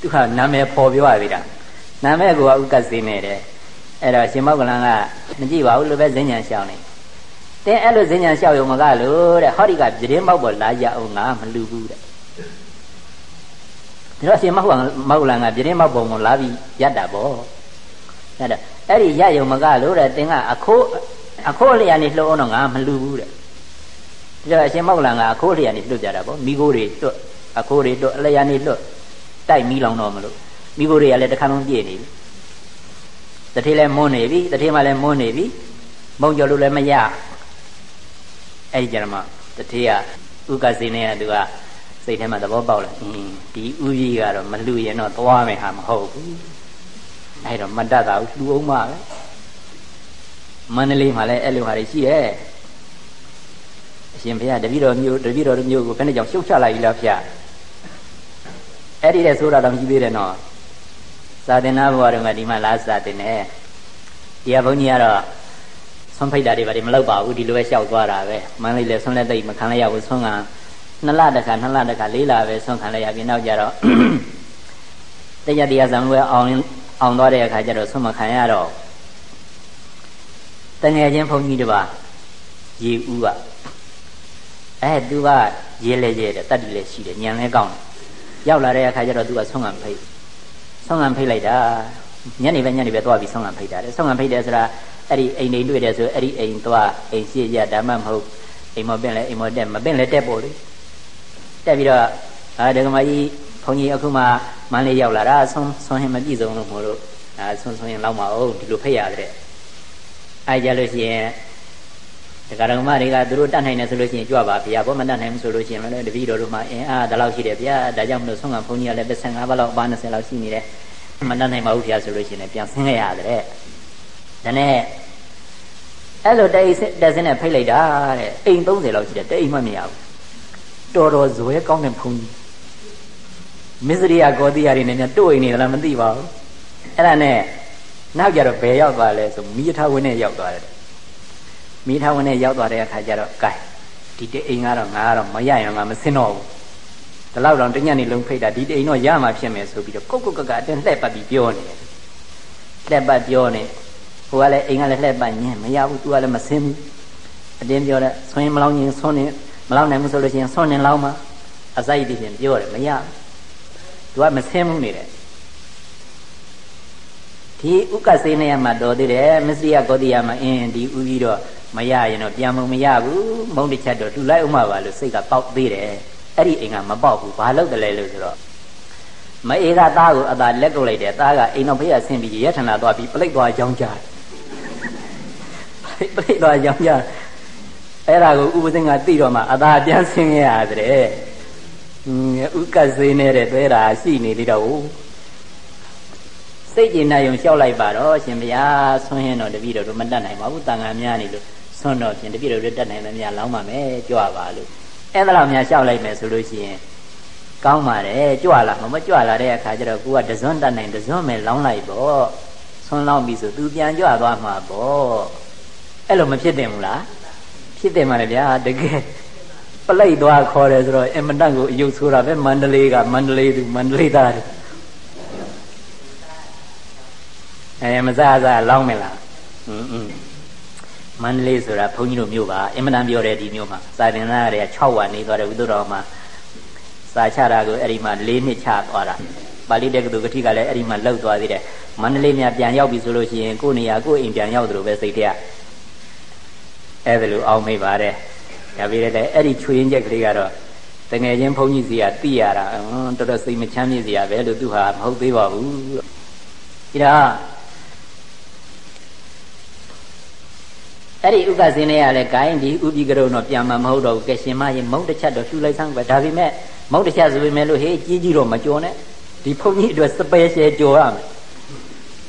သူကနာမည်ပေါ်ပြောရပြီတာနာမဲ့ကိုကဥက္ကစေနဲ့တဲ့အဲ့တော့ရှင်မောကလန်ကမကြည့်ပါဘူးလိုပဲဇင်းညာရှောင်းနေတင်းအဲ့လိုဇင်းညာလျှောက်ရုံမကလို့တဲ့ဟောဒီကပြတင်းမောက်ပေါ်လာကြအောင်ငါမလူဘူးတဲ့ဒါတော့ရှင်မောက်မောက်လန်ကပြတင်းမောက်ပေါ်မှာလာပြီးရက်တာပေါ့အဲ့ဒါအဲ့ဒီရယုံမကလို့တဲ့တင်ကအခိုးအခိုးလျာနေလှုပ်အောင်တော့ငါမလူဘူးတဲ့ ဒါအရှင်မောက်လန်ကအခိုးလျာနေလွတ်ကြတာပေါ့မိကိုတွေလွတ်အခိုးတွေလွတ်အလျာနေလွတ်တိုက်မီးလောင်တော့မလို့မိကိုတွေကလည်းတစ်ခါလုံးပြည့်နေပြီတထေးလည်းမွန်းနေပြီတထေးမှလည်းမွန်းနေပြီမုံကြော်လို့လည်းမရအဲ့ဒီကြမှာတထေးကဥက္ကစေနဲ့ကသူကစိတ်ထဲမှာသဘောပေါက်လာအင်းဒီဥကြီးကတော့မလူရင်တော့သွားမယ်ဟာမဟုတ်ဘူးအဲ့တော့မတတ်တာဘူးလူအောင်ပါပဲမန္တလေးမှာလည်းအဲ့လိုဟာတွေရှိရဲ့ အရှင်ဘုရားတပည့်တော်မျိုးတပည့်တော်မျိုးကိုဘယ်နဲ့ကြောင့်ရှုပ်ချလိုက်လားဖျားအဲ့ဒီတဲ့ဆိုတာတော့ကြီးသေးတယ်နော်စာသင်နာဘဝတုန်းကဒီမှာလာစာသင်တယ်တရားဘုန်းကြီးကတော့ဆွမ်းဖိတ်တာတွေဘာတွေမလုပ်ပါဘူးဒီလိုပဲလျှောက်သွားတာပဲမန်းလေးလည်းဆွမ်းလက်သိမခံလိုက်ရဘူးဆွမ်းကနှစ်လတခါနှစ်လတခါလေးလပဲဆွမ်းခံလိုက်ရပြီးနောက်ကြတော့တရားတရားဆောင်ဝဲအောင်အောင်သွားတဲ့အခါကျတော့ဆွမ်းမခံရတော့တငယ်ချင်းဘုန်းကြီးတပါရေဦးက အဲသူကရေလေရေတဲ့တတ်တည်လည်းရှိတယ်ညံလည်းကောင်းတယ်ရောက်လာတဲ့အခါကျတော့သူကဆုံးငံဖိတ်ဆုံးငံဖိတ်လိုက်တာညနေပဲညနေပဲသွားပြီးဆုံးငံဖိတ်တာတဲ့ဆုံးငံဖိတ်တယ်ဆိုတာအဲ့ဒီအိမ်နေတွေ့တယ်ဆိုအဲ့ဒီအိမ်သွားအိမ်ရှိရဓမ္မမဟုတ်အိမ်မပင့်လဲအိမ်မတက်မပင့်လဲတက်ပေါ်လေတက်ပြီးတော့အာဒကမကြီးဘုန်းကြီးအခုမှမန်းလေးရောက်လာတာဆုံးဆုံးရင်မပြည့်စုံလို့မို့လို့အာဆုံးဆုံးရင်လောက်မအောင်ဒီလိုဖိတ်ရတဲ့အဲကြလို့ရှိရင်ဒ ကာဒကမတွေကသူတို့တတ်နိုင်တယ်ဆိုလို့ရှိရင်ကြွပါဗျာဘောမတတ်နိုင်ဘူးဆိုလို့ရှိရင်လည်းတပည့်တော်တို့မှအင်းအားဒါလောက်ရှိတယ်ဗျာဒါကြောင့်မလို့ဆုံးကဘုန်းကြီးကလည်း15ဘတ်လောက်ပါ20လောက်ရှိနေတယ်မတတ်နိုင်ပါဘူးဗျာဆိုလို့ရှိရင်ပြန်ဆင်းခဲ့ရတယ်ဒါနဲ့အဲ့လိုတိတ်တက်စင်းနဲ့ဖိတ်လိုက်တာတဲ့အိမ်30လောက်ရှိတယ်တိတ်မှမရဘူးတော်တော်ဇွဲကောင်းတဲ့ဘုန်းကြီးမစ္စရိယဂောတိယတွေနဲ့တို့အိမ်နေလားမသိပါဘူးအဲ့ဒါနဲ့နောက်ကြတော့ဘယ်ရောက်သွားလဲဆိုမိထဝင်းနဲ့ရောက်သွားတယ် မိထဝင်းနဲ့ရောက်သွားတဲ့အခါကျတော့ကဲဒီတအိမ်ကတော့ငါကတော့မရရင်ငါမစင်းတော့ဘူးဒီလောက်တော့တညနေလုံးဖိတ်တာဒီတအိမ်တော့ရမှာဖြစ်မယ်ဆိုပြီးတော့ကုတ်ကုတ်ကကအတင်းလှည့်ပတ်ပြီးပြောနေတယ်လှည့်ပတ်ပြောနေဟိုကလည်းအိမ်ကလည်းလှည့်ပတ်ညင်မရဘူးသူကလည်းမစင်းဘူးအတင်းပြောတဲ့ဆွင်းမလောင်းရင်ဆွန်းနေမလောင်းနိုင်ဘူးဆိုလို့ရှိရင်ဆွန်းနေလောင်းမှာအစိုက်ဒီပြင်ပြောတယ်မရသူကမစင်းဘူးနေတယ်ဒီဥက္ကစေနေရမှာတော်သေးတယ်မစ္စရိယဂောတိယမှာအင်းဒီဥပြီးတော့ မရရင်တော့ပြန်မမရဘူးမုံတစ်ချက်တော့တူလိုက်ဥမှာပါလို့စိတ်ကပေါက်သေးတယ်အဲ့ဒီအိမ်ကမပေါက်ဘူးဘာလို့တလဲလို့ဆိုတော့မအေးကသားကိုအသာလက်ကုပ်လိုက်တယ်သားကအိမ်တော်ဖေးရဆင်းပြီးရထနာသွားပြီးပလိတ်သွားကြောင်းကြတယ်ပလိတ်သွားကြောင်းကြအဲ့ဒါကိုဥပဇင်ကသိတော့မှအသာပြန်ဆင်းရရတယ်ဥက္ကစေနေတဲ့တွေ့တာရှိနေသေးတော့စိတ်ကျင်နိုင်ုံလျှောက်လိုက်ပါတော့ရှင်ဘုရားဆွန်းရင်တော့တပည့်တော်တို့မတတ်နိုင်ပါဘူးတန်ခါများနေလို့ ဆွန့်တော့ဖြင့်တပြည့်တော်တက်နိုင်မယ်များလောင်းပါမယ်ကြွပါလို့အဲ့ဒါလောက်များရှောက်လိုက်မယ်ဆိုလို့ရှိရင်ကောင်းပါတယ်ကြွလာမမကြွလာတဲ့အခါကျတော့ကိုကတစွန်းတက်နိုင်တစွန်းမယ်လောင်းလိုက်ပေါ့ဆွန့်လောင်းပြီဆိုသူပြန်ကြွသွားမှာပေါ့အဲ့လိုမဖြစ်တင်ဘူးလားဖြစ်တင်ပါလေဗျာတကယ်ပလိုက်သွားခေါ်တယ်ဆိုတော့အင်မတန်ကိုအယုတ်ဆိုတာပဲမန္တလေးကမန္တလေးသူမန္တလေးသားတွေအဲမစားစားလောင်းမလားอืม မန္တလေးဆိုတာဘုန်းကြီးတို့မြို့ပါအင်မတန်ပြောတယ်ဒီမြို့မှာစာသင်သားတွေက6ဝါနေသွားတယ်ဝိသုဒ္ဓတော်မှာစာချတာကိုအဲ့ဒီမှာ၄နှစ်ချသွားတာပါဠိတက္ကသိုလ်ကတိကလည်းအဲ့ဒီမှာလောက်သွားသေးတယ်မန္တလေးများပြန်ရောက်ပြီဆိုလို့ရှိရင်ကိုယ်နေရာကိုယ်အိမ်ပြန်ရောက်တယ်လို့ပဲစိတ်ထဲအဲ့ဒါလိုအောင်းမိပါတယ်ဒါပေမဲ့အဲ့ဒီချွေရင်ချက်ကလေးကတော့တငယ်ချင်းဘုန်းကြီးစီကသိရတာတော်တော်စိတ်မချမ်းမြေ့စရာပဲလို့သူဟာမဟုတ်သေးပါဘူးဒါ အဲ့ဒီဥက္ကဇင်းတွေကလည်းဂိုင်းဒီဥပိကရုံတော့ပြန်မှာမဟုတ်တော့ဘူးကဲရှင်မရေမုံတစ်ချက်တော့လှူလိုက်စမ်းပဲဒါပေမဲ့မုံတစ်ချက်ဆိုပေမဲ့လို့ဟေးကြီးကြီးတော့မကြော်နဲ့ဒီဘုန်းကြီးအတွက်စပယ်ရှယ်ကြော်ရမယ်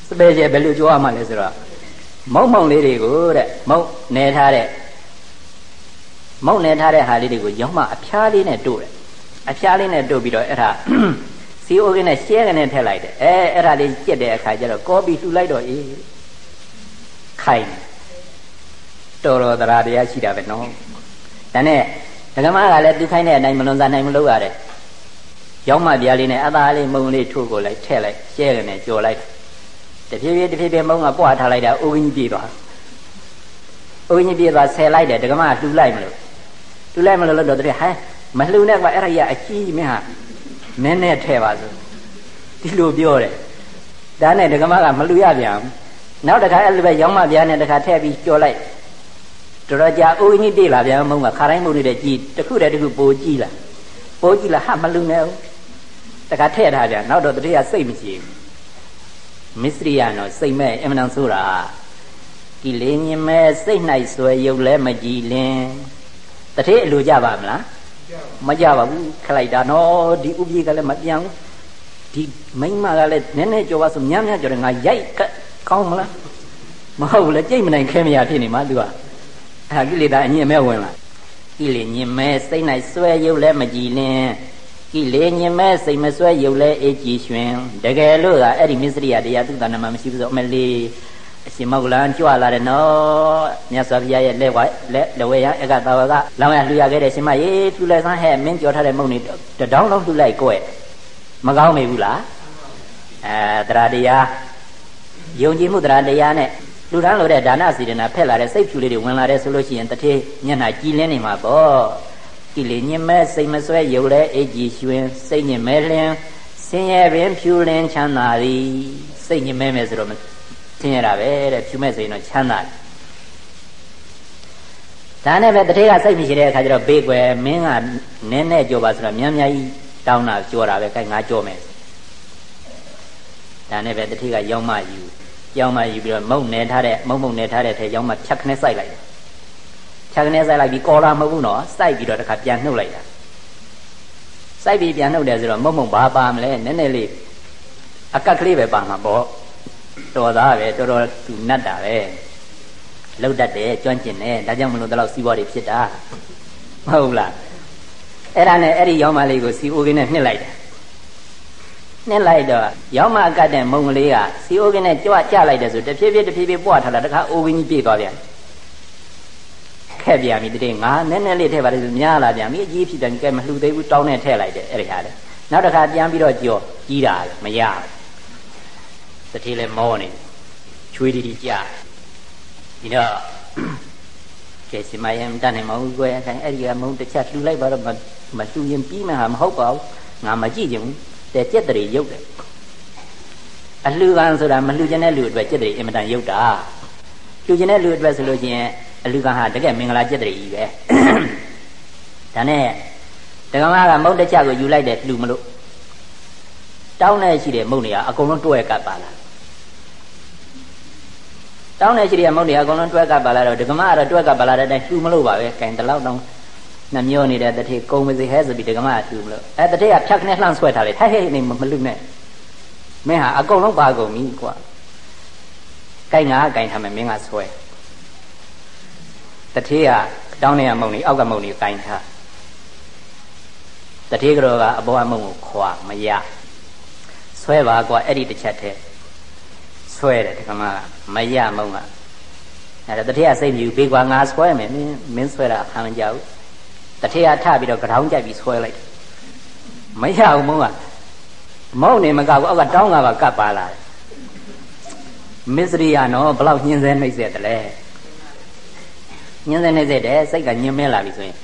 စပယ်ရှယ်ဘယ်လိုကြော်ရမှာလဲဆိုတော့မုံမုံလေးတွေကိုတဲ့မုံနေထားတဲ့မုံနေထားတဲ့ဟာလေးတွေကိုရောင်းမအဖျားလေးနဲ့တို့တယ်အဖျားလေးနဲ့တို့ပြီးတော့အဲ့ဒါစီအိုကင်းနဲ့ရှဲကနေထည့်လိုက်တယ်အဲအဲ့ဒါလေးကြက်တဲ့အခါကျတော့ကောပီလှူလိုက်တော့အေးခိုင်တယ် တော်တော်တရားတရားရှိတာပဲနော်ဒါနဲ့ဒကမကလည်းသူခိုင်းတဲ့အတိုင်းမလွန်စားနိုင်မလို့ရတယ်ရောက်မှပြားလေးနဲ့အသားလေးမုံလေးထိုးကိုလိုက်ထည့်လိုက်ကျဲကနေကြော်လိုက်တဖြည်းဖြည်းတဖြည်းဖြည်းမုံကပွားထားလိုက်တာအိုးကြီးပြေးသွားအိုးကြီးပြေးသွားဆယ်လိုက်တယ်ဒကမကလှူလိုက်မလို့လှူလိုက်မလို့လို့တော့တည်းဟဲမလှူနဲ့ကွာအဲ့ဒါကြီးအကြီးမင်းဟာနည်းနည်းထဲပါဆိုဒီလိုပြောတယ်ဒါနဲ့ဒကမကမလှူရပြန်နောက်တစ်ခါအဲ့လိုပဲရောင်းမပြားနဲ့တစ်ခါထည့်ပြီးကြော်လိုက် တော်တော်ကြာအိုးကြီးတိလာပြန်မုံကခါတိုင်းမုံနေတဲ့ကြီးတခုတည်းတခုပိုကြီးလာပိုကြီးလာဟာမလူနဲ့ဦးတခါထည့်ထားပြန်နောက်တော့တတိယစိတ်မရှိဘူးမစ္စရိယနော်စိတ်မဲ့အမှန်တန်ဆိုတာကိလေညင်မဲ့စိတ်၌ဆွဲရုပ်လဲမကြည်လင်တတိအလိုကြပါမလားမကြပါဘူးခလိုက်တာနော်ဒီဥပိ္ပကလည်းမပြောင်းဒီမိမကလည်းနည်းနည်းကြောပါဆိုများများကြောတယ်ငါရိုက်ကောင်းမလားမဟုတ်ဘူးလေကြိတ်မနိုင်ခဲမရဖြစ်နေမှာ तू က အဲကိလေသာအညင်မဲ့ဝင်လာကိလေညင်မဲ့စိတ်၌ဆွဲရုပ်လဲမကြည်လင်ကိလေညင်မဲ့စိတ်မဆွဲရုပ်လဲအေးကြည်ရွှင်တကယ်လို့ကအဲ့ဒီမစ္စရိယတရားသူတဏ္ဍမှာမရှိဘူးဆိုအမလေးအရှင်မောကလန်ကြွလာတယ်နော်မြတ်စွာဘုရားရဲ့လက်ဝါလက်လဝဲရအကတာဝကလောင်းရလှူရခဲ့တဲ့ရှင်မရေထူလိုက်ဆန်းဟဲ့မင်းကြော်ထားတဲ့မုံနေတတောင်းလုံးထူလိုက်ကိုယ်မကောင်းမိဘူးလားအဲတရားတရားယုံကြည်မှုတရားတရားနဲ့ လူတန်းလို့တဲ့ဒါနစေတနာဖက်လာတဲ့စိတ်ဖြူလေးတွေဝင်လာတဲ့ဆိုလို့ရှိရင်တထေးညံ့နာကြည်လင်းနေမှာပေါ့ကိလေညင်မဲ့စိတ်မဆွဲရုပ်လဲအေးကြည်ရွှင်စိတ်ညင်မဲ့လင်းဆင်းရဲပင်ဖြူလင်းချမ်းသာသည်စိတ်ညင်မဲ့မဲ့ဆိုတော့ဆင်းရဲတာပဲတဲ့ဖြူမဲ့ဆိုရင်တော့ချမ်းသာတယ်ဒါနဲ့ပဲတထေးကစိတ်မရှိတဲ့အခါကျတော့ဘေးကွယ်မင်းကနင်းနဲ့ကြောပါဆိုတော့များများကြီးတောင်းတာကြောတာပဲခိုင်ငါကြောမယ်ဒါနဲ့ပဲတထေးကရောက်မှယူ ရောက်မှယူပြီးတော့မုံနေထားတဲ့မုံမုံနေထားတဲ့ထဲရောက်မှဖြတ်ခနဲ့စိုက်လိုက်တယ်ဖြတ်ခနဲ့စိုက်လိုက်ပြီးကော်လာမဟုတ်ဘူးနော်စိုက်ပြီးတော့တခါပြန်နှုတ်လိုက်တာစိုက်ပြီးပြန်နှုတ်တယ်ဆိုတော့မုံမုံဘာပါမလဲနည်းနည်းလေးအကက်ကလေးပဲပါမှာပေါ့တော်သားပဲတော်တော်သူနတ်တာပဲလှုပ်တတ်တယ်ကျွမ်းကျင်တယ်ဒါကြောင့်မလို့တော့စီးပွားတွေဖြစ်တာမဟုတ်လားအဲ့ဒါနဲ့အဲ့ဒီရောင်းမလေးကိုစီအိုကင်းနဲ့နှစ်လိုက်တယ် နှစ်လိုက်တော့ရောင်းမအကတ်တဲ့မုံကလေးကစီအိုကင်းနဲ့ကြွကြလိုက်တယ်ဆိုတဖြည်းဖြည်းတဖြည်းဖြည်းပွားထားတာတခါအိုကင်းကြီးပြေးသွားပြန်ခက်ပြန်ပြီတည်းငါနည်းနည်းလေးထည့်ပါလေဆိုများလာပြန်ပြီအကြီးဖြစ်တယ်ကဲမလှူသေးဘူးတောင်းနဲ့ထည့်လိုက်တယ်အဲ့ဒီဟာလေနောက်တစ်ခါပြန်ပြီးတော့ကြော်ကြီးတာမရဘူးတတိလည်းမောနေချွေးတီတီကြာဒီတော့ကဲစီမယံတတ်နေမဟုတ်ကွယ်အဲအဲ့ဒီကမုံတစ်ချက်လှူလိုက်ပါတော့မလှူရင်ပြီးမှဟာမဟုတ်ပါဘူးငါမကြည့်ချင်ဘူး တဲ့ကြက်တရီရုပ်တယ်အလှူကံဆိုတာမလှူခြင်းတဲ့လူအတွက်ကြက်တရီအင်မတန်ရုပ်တာလှူခြင်းတဲ့လူအတွက်ဆိုလို့ချင်းအလှူကံဟာတကယ်မင်္ဂလာကြက်တရီကြီးပဲဒါနဲ့တက္ကမကမုံတစ်ချက်ကိုယူလိုက်တယ်လှူမလို့တောင်းနေရှိတဲ့မုံတွေကအကုန်လုံးတွဲကပ်ပါလားတောင်းနေရှိတဲ့မုတ်တွေအကုန်လုံးတွဲကပ်ပါလာတော့ဒကမကတော့တွဲကပ်ပါလာတဲ့အတိုင်းလှူမလို့ပါပဲ။ကဲတလောက်တော့ နှမျောနေတဲ့တထေကုံမစီဟဲဆိုပြီးဒကမကလှူမလို့အဲတထေကဖြတ်ခနဲ့လှမ်းဆွဲထားလေဟဲ့ဟဲ့နေမလှူနဲ့မင်းဟာအကုန်လုံးပါကုန်ပြီကွာ။ကိုင်ငါကိုင်ထားမယ်မင်းကဆွဲတထေကတောင်းနေရမုံနေအောက်ကမုံနေကိုင်ထားတထေကတော့ကအပေါ်အမုံကိုခွာမရဆွဲပါကွာအဲ့ဒီတစ်ချက်တည်းဆွဲတယ်ဒီကမကမရမုံကအဲ့ဒါတတိယစိတ်မြူပေးကွာငါဆွဲမယ်မင်းမင်းဆွဲတာခံမကြဘူး တတိယထပြီးတော့ကြောင်ကြိုက်ပြီးဆွဲလိုက်မရဘူးမုံကမုံနေမကဘူးအောက်ကတောင်းကပါကပ်ပါလာတယ်မစ္စရိယနော်ဘလောက်ညှင်းဆဲနှိမ့်ဆက်တယ်လဲညှင်းဆဲနှိမ့်ဆက်တယ်စိတ်ကညှင်းမဲလာပြီဆိုရင်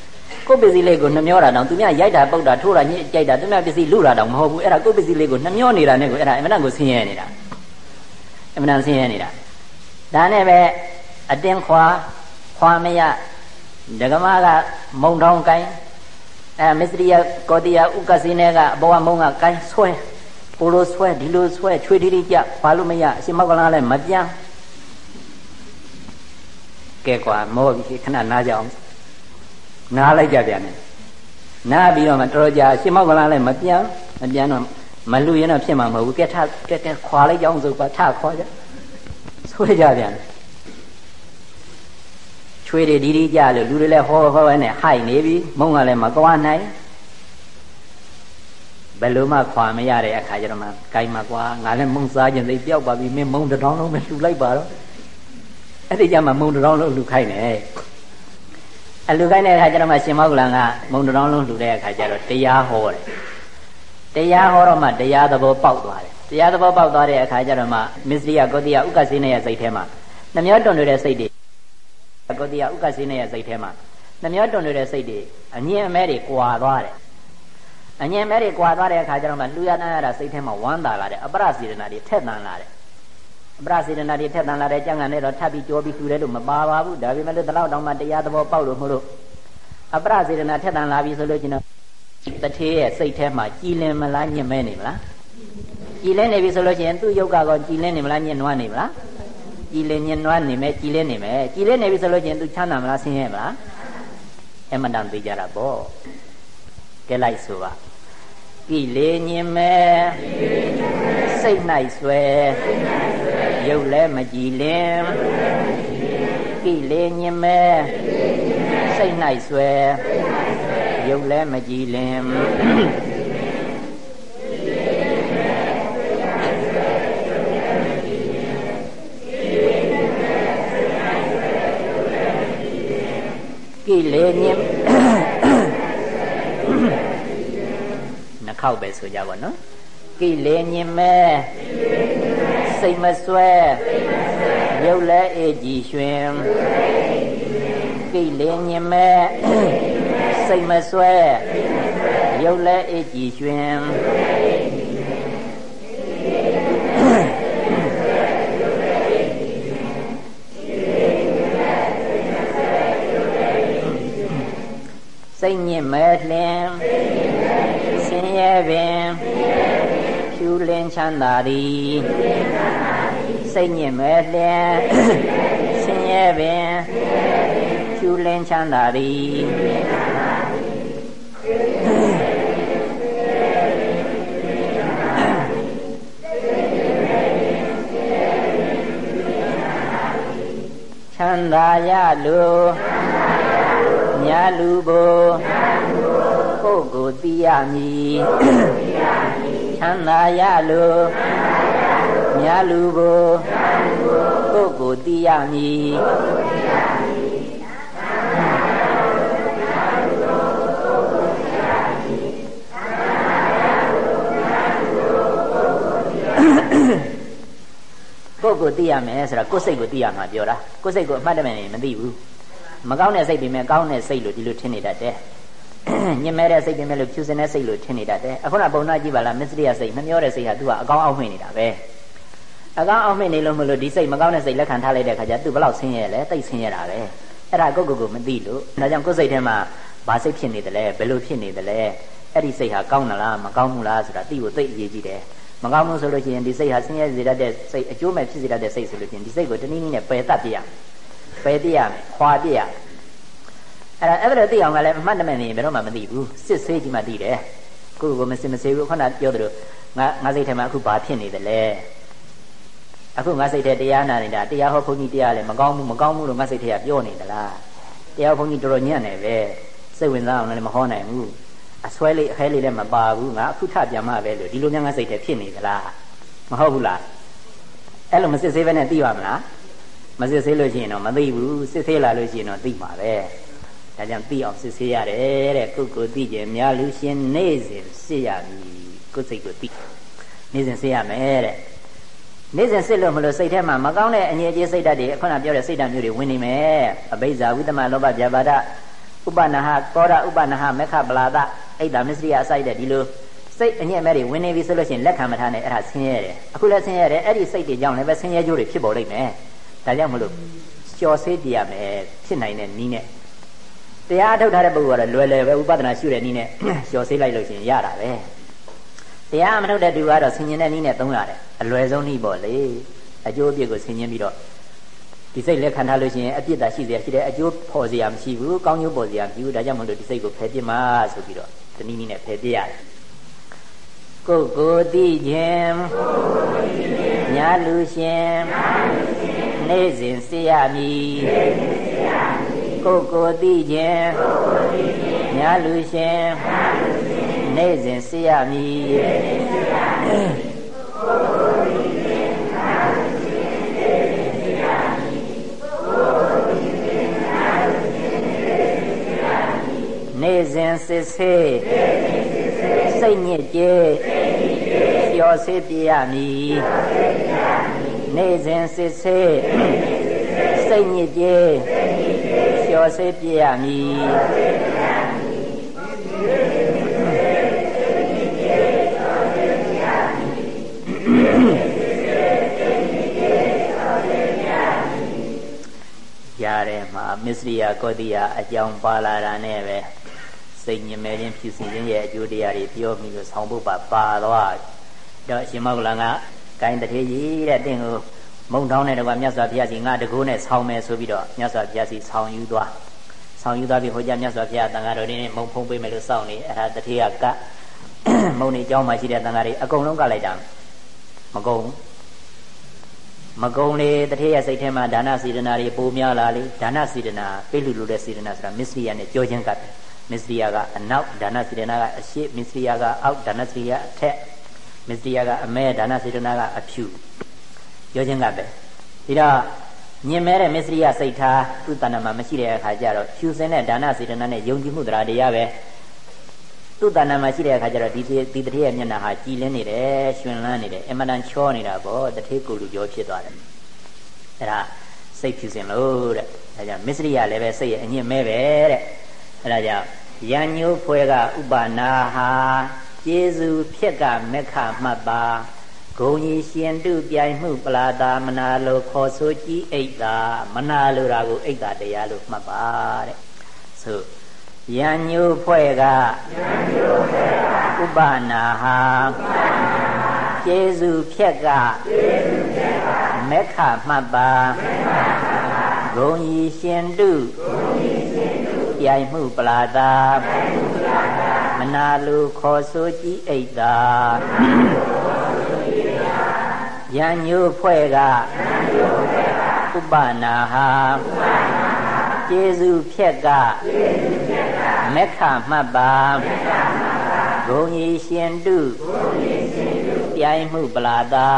ကိုယ်ပစ္စည်းလေးကိုနှမျောတာတောင်သူများရိုက်တာပုတ်တာထိုးတာညှစ်ကြိုက်တာသူများပစ္စည်းလူတာတောင်မဟုတ်ဘူးအဲ့ဒါကိုယ်ပစ္စည်းလေးကိုနှမျောနေတာနဲ့ကိုအဲ့ဒါအမှန်တန်ကိုဆင်းရဲနေတာအမှန်တန်ဆင်းရဲနေတာဒါနဲ့ပဲအတင်းခွာခွာမရ ဒကမကမုံထောင်းကိုင်းအဲမစ္စရိယကောတိယဥက္ကစီနဲ့ကအဘောကမုံကကိုင်းဆွဲပိုလိုဆွဲဒီလိုဆွဲချွေတီတီကြဘာလို့မရအရှင်မောကလာလည်းမပြန်ကဲကွာမောပြီခဏနားကြအောင်နားလိုက်ကြပြန်တယ်နားပြီးတော့မှတော်တော်ကြာရှင်မောကလာလည်းမပြန်မပြန်တော့မလူရင်တော့ဖြစ်မှာမဟုတ်ဘူးကဲထကဲကဲခွာလိုက်ကြအောင်ဆိုကွာထခွာကြဆွဲကြပြန် ချွေးတွေဒီဒီကြလို့လူတွေလည်းဟောဟောနဲ့ဟိုက်နေပြီမုံကလည်းမကွာနိုင်ဘယ်လိုမှခွာမရတဲ့အခါကျတော့မှကိုင်းမှာကွာငါလည်းမုံစားခြင်းသိပျောက်ပါပြီမင်းမုံတောင်းလုံးပဲလှူလိုက်ပါတော့အဲ့ဒီကြမှာမုံတောင်းလုံးလှူခိုင်းတယ်အလှူခိုင်းတဲ့အခါကျတော့မှရှင်မောကလန်ကမုံတောင်းလုံးလှူတဲ့အခါကျတော့တရားဟောတယ်တရားဟောတော့မှတရားသဘောပေါက်သွားတယ်တရားသဘောပေါက်သွားတဲ့အခါကျတော့မှမစ္စရိယကောတိယဥက္ကစေနရဲ့စိတ်ထဲမှာနှမျောတွန်နေတဲ့စိတ်တွေ ကောတိယဥက္ကစေနရဲ့စိတ်ထဲမှာနှမျောတွန်နေတဲ့စိတ်တွေအငြင်းအမဲတွေကွာသွားတယ်အငြင်းအမဲတွေကွာသွားတဲ့အခါကျတော့မှလူရနာရတာစိတ်ထဲမှာဝမ်းသာလာတယ်အပရစေတနာတွေထက်သန်လာတယ်အပရစေတနာတွေထက်သန်လာတဲ့ကျန်ကန်နဲ့တော့ထပ်ပြီးကြောပြီးလှူတယ်လို့မပါပါဘူးဒါပေမဲ့လို့ဒီလောက်တောင်မှတရားသဘောပေါက်လို့မလို့အပရစေတနာထက်သန်လာပြီဆိုလို့ကျွန်တော်တထေးရဲ့စိတ်ထဲမှာကြည်လင်မလားညှင်မဲနေမလားကြည်လင်နေပြီဆိုလို့ရှိရင်သူ့ယုတ်ကောကြည်လင်နေမလားညှင်နွားနေမလား ကြည်လင်ညှင်နွားနေမယ်ကြည်လင်နေမယ်ကြည်လင်နေပြီဆိုလို့ရှိရင်သူချမ်းသာမလားဆင်းရဲမလားအမှန်တန်သိကြတာပေါ့ကဲလိုက်ဆိုပါကြည်လေညင်မယ်စိတ်၌ဆွဲရုပ်လည်းမကြည်လင်ကြည်လေညင်မယ်စိတ်၌ဆွဲရုပ်လည်းမကြည်လင် ကိလေညင်နှခေါက်ပဲဆိုကြပါနော်ကိလေညင်မဲစိတ်မဆွဲရုပ်လည်းအေးကြည်ရွှင်ကိလေညင်မဲ့စိတ်မဆွဲရုပ်လည်းအေးကြည်ရွှင် စိတ်ညစ်မဲ့လင်ဆင်းရဲပင်ဖြူလင်းချမ်းသာသည်စိတ်ညစ်မဲ့လင်ဆင်းရဲပင်ဖြူလင်းချမ်းသာသည်ချမ်းသာရလို မြတ်လူဘိုကိုယ်ကိုသိရမည်ချမ်းသာရလိုမြတ်လူဘိုကိုယ်ကိုသိရမည်ကိုယ့်ကိုသိရမယ်ဆိုတာကိုယ်စိတ်ကိုသိရမှာပြောတာကိုယ်စိတ်ကိုအမှတ်တမဲ့နေမသိဘူး မကောင်းတဲ့စိတ်တွေမဲ့ကောင်းတဲ့စိတ်လို့ဒီလိုထင်နေတတ်တယ်ညင်မဲတဲ့စိတ်တွေမဲ့လို့ဖြူစင်တဲ့စိတ်လို့ထင်နေတတ်တယ်အခုနပုံနာကြည့်ပါလားမစ္စရိယစိတ်နှမျောတဲ့စိတ်ဟာသူကအကောင်းအောင်မှင်နေတာပဲအကောင်းအောင်မှင်နေလို့မလို့ဒီစိတ်မကောင်းတဲ့စိတ်လက်ခံထားလိုက်တဲ့ခါကျသူဘလောက်ဆင်းရဲလဲတိတ်ဆင်းရဲတာပဲအဲ့ဒါကိုကိုကိုမသိလို့ဒါကြောင့်ကိုယ်စိတ်ထဲမှာဘာစိတ်ဖြစ်နေတယ်လဲဘယ်လိုဖြစ်နေတယ်လဲအဲ့ဒီစိတ်ဟာကောင်းသလားမကောင်းဘူးလားဆိုတာသိဖို့သိအရေးကြီးတယ်မကောင်းဘူးဆိုလို့ရှိရင်ဒီစိတ်ဟာဆင်းရဲစေတတ်တဲ့စိတ်အကျိုးမဲ့ဖြစ်စေတတ်တဲ့စိတ်ဆိုလို့ရှိရင်ဒီစိတ်ကိုတနည်းနည်းနဲ့ပယ်တတ်ပြရမယ် ပယ်ပြရမယ်ခွာပြရမယ်အဲ့ဒါအဲ့ဒါသိအောင်ကလည်းအမှတ်တမဲ့နေဘယ်တော့မှမသိဘူးစစ်ဆေးကြည့်မှသိတယ်ကိုယ့်ကိုမစစ်မဆေးဘူးခုနပြောသလိုငါငါစိတ်ထဲမှာအခုဘာဖြစ်နေသလဲအခုငါစိတ်ထဲတရားနာနေတာတရားဟောဘုန်းကြီးတရားလည်းမကောင်းဘူးမကောင်းဘူးလို့ငါစိတ်ထဲကပြောနေသလားတရားဘုန်းကြီးတော်တော်ညံ့နေပဲစိတ်ဝင်စားအောင်လည်းမဟောနိုင်ဘူးအစွဲလေးအခဲလေးလည်းမပါဘူးငါအခုထပြန်မှပဲလို့ဒီလိုများငါစိတ်ထဲဖြစ်နေသလားမဟုတ်ဘူးလားအဲ့လိုမစစ်ဆေးဘဲနဲ့သိပါမလား မစစ်ဆေးလို့ရှိရင်တော့မသိဘူးစစ်ဆေးလာလို့ရှိရင်တော့သိမှာပဲဒါကြောင့်သိအောင်စစ်ဆေးရတယ်တဲ့ကိုကိုသိကြများလူရှင်နေ့စဉ်စစ်ရမည်ကိုစိတ်ကိုသိနေ့စဉ်စစ်ရမယ်တဲ့နေ့စဉ်စစ်လို့မလို့စိတ်ထဲမှာမကောင်းတဲ့အငြိအကျေးစိတ်ဓာတ်တွေခုနပြောတဲ့စိတ်ဓာတ်မျိုးတွေဝင်နေမယ်အဘိဇာဝိတမလောဘဗျာပါဒဥပနာဟကောရဥပနာဟမေခပလာဒအိတ်တာမစ္စရိယအစိုက်တဲ့ဒီလိုစိတ်အညစ်အမဲ့တွေဝင်နေပြီဆိုလို့ရှိရင်လက်ခံမထားနဲ့အဲ့ဒါဆင်းရဲတယ်အခုလည်းဆင်းရဲတယ်အဲ့ဒီစိတ်တွေကြောင့်လည်းပဲဆင်းရဲကြိုးတွေဖြစ်ပေါ်လိမ့်မယ် ဒါကြောင့်မလို့လျှော်ဆေးပြရမယ်ဖြစ်နိုင်တဲ့နီးနဲ့တရားထုတ်ထားတဲ့ပုဂ္ဂိုလ်ကတော့လွယ်လွယ်ပဲဥပဒနာရှုတဲ့နီးနဲ့လျှော်ဆေးလိုက်လို့ရှိရင်ရတာပဲတရားမထုတ်တဲ့သူကတော့ဆင်ញင်တဲ့နီးနဲ့သုံးရတယ်အလွယ်ဆုံးနီးပေါ့လေအကျိုးအပြစ်ကိုဆင်ញင်ပြီးတော့ဒီစိတ်လက်ခံထားလို့ရှိရင်အပြစ်သာရှိเสียရှိတယ်အကျိုးဖော်เสียမရှိဘူးကောင်းကျိုးပေါ်เสียမရှိဘူးဒါကြောင့်မလို့ဒီစိတ်ကိုဖယ်ပြစ်မှာဆိုပြီးတော့တနည်းနည်းနဲ့ဖယ်ပြစ်ရတယ်ကိုကိုတိခြင်းညာလူရှင် နေ့စဉ်စေရမည်ကိုကိုတိခြင်းညာလူရှင်နေ့စဉ်စေရမည်နေစဉ်စစ်ဆေးစိတ်ညစ်ကြေးလျော်စေပြရမည် နေစဉ်စစ်ဆေးစိတ်ညစ်ကြေးလျော်စေပြရမည်ရတယ်မှာမစ္စရိယကောတိယအကြောင်းပါလာတာနဲ့ပဲစိတ်ညင်မဲ့ခြင်းဖြူစင်ခြင်းရဲ့အကျိုးတရားတွေပြောပြီးလို့ဆောင်းဖို့ပါပါသွားတော့ရှင်မောကလန်က ဂိုင်းတထေကြီးတဲ့တင့်ကိုမုံထောင်းတဲ့တကွာမြတ်စွာဘုရားကြီးငါတကူနဲ့ဆောင်းမယ်ဆိုပြီးတော့မြတ်စွာဘုရားကြီးဆောင်းယူသွားဆောင်းယူသွားပြီးဟိုကြမြတ်စွာဘုရားတန်ဃာတော်တွေနဲ့မုံဖုံးပေးမယ်လို့စောင့်နေအဲ့ဒါတထေကကမုံနေเจ้าမှာရှိတဲ့တန်ဃာတွေအကုန်လုံးကလိုက်တာမကုန်မကုံလေတထေရစိတ်ထဲမှာဒါနစေတနာတွေပိုများလာလေဒါနစေတနာပိလူလူတဲ့စေတနာဆိုတာမစ္စရိယနဲ့ကြောချင်းကတ်တယ်မစ္စရိယကအနောက်ဒါနစေတနာကအရှိမစ္စရိယကအောက်ဒါနစေတနာအထက် မစ္စရိယကအမဲဒါနစေတနာကအဖြူပြောချင်းကပဲဒီတော့ညင်မဲတဲ့မစ္စရိယစိတ်ထားသူ့တဏ္ဍမှာမရှိတဲ့အခါကျတော့ဖြူစင်တဲ့ဒါနစေတနာနဲ့ယုံကြည်မှုတရားတရားပဲသူ့တဏ္ဍမှာရှိတဲ့အခါကျတော့ဒီဒီတတိယမျက်နှာဟာကြည်လင်းနေတယ်ရှင်လန်းနေတယ်အမတန်ချောနေတာပေါ့တထေးကိုလူကြောဖြစ်သွားတယ်အဲ့ဒါစိတ်ဖြူစင်လို့တဲ့ဒါကြောင့်မစ္စရိယလည်းပဲစိတ်ရဲ့အညစ်မဲပဲတဲ့အဲ့ဒါကြောင့်ယံညိုးဖွဲကဥပနာဟာ ကျေစုဖြစ်ကမက္ခမှတ်ပါဂုံကြီးရှင်တုပြိုင်မှုပလာတာမနာလိုခေါ်ဆိုကြည့်အိတ်တာမနာလိုတာကိုအိတ်တာတရားလို့မှတ်ပါတဲ့ဆိုယံညိုးဖွဲ့ကဥပနာဟာကျေစုဖြက်ကမက္ခမှတ်ပါဂုံကြီးရှင်တုပြိုင်မှုပလာတာမ နာလူခေါ်ဆိုကြည့်အိတ်တာယံညိုဖွဲ့ကဥပနာဟာကျေစုဖြက်ကမက္ခမှတ်ပါဂုံကြီးရှင်တုပြိုင်မှုပလာတာ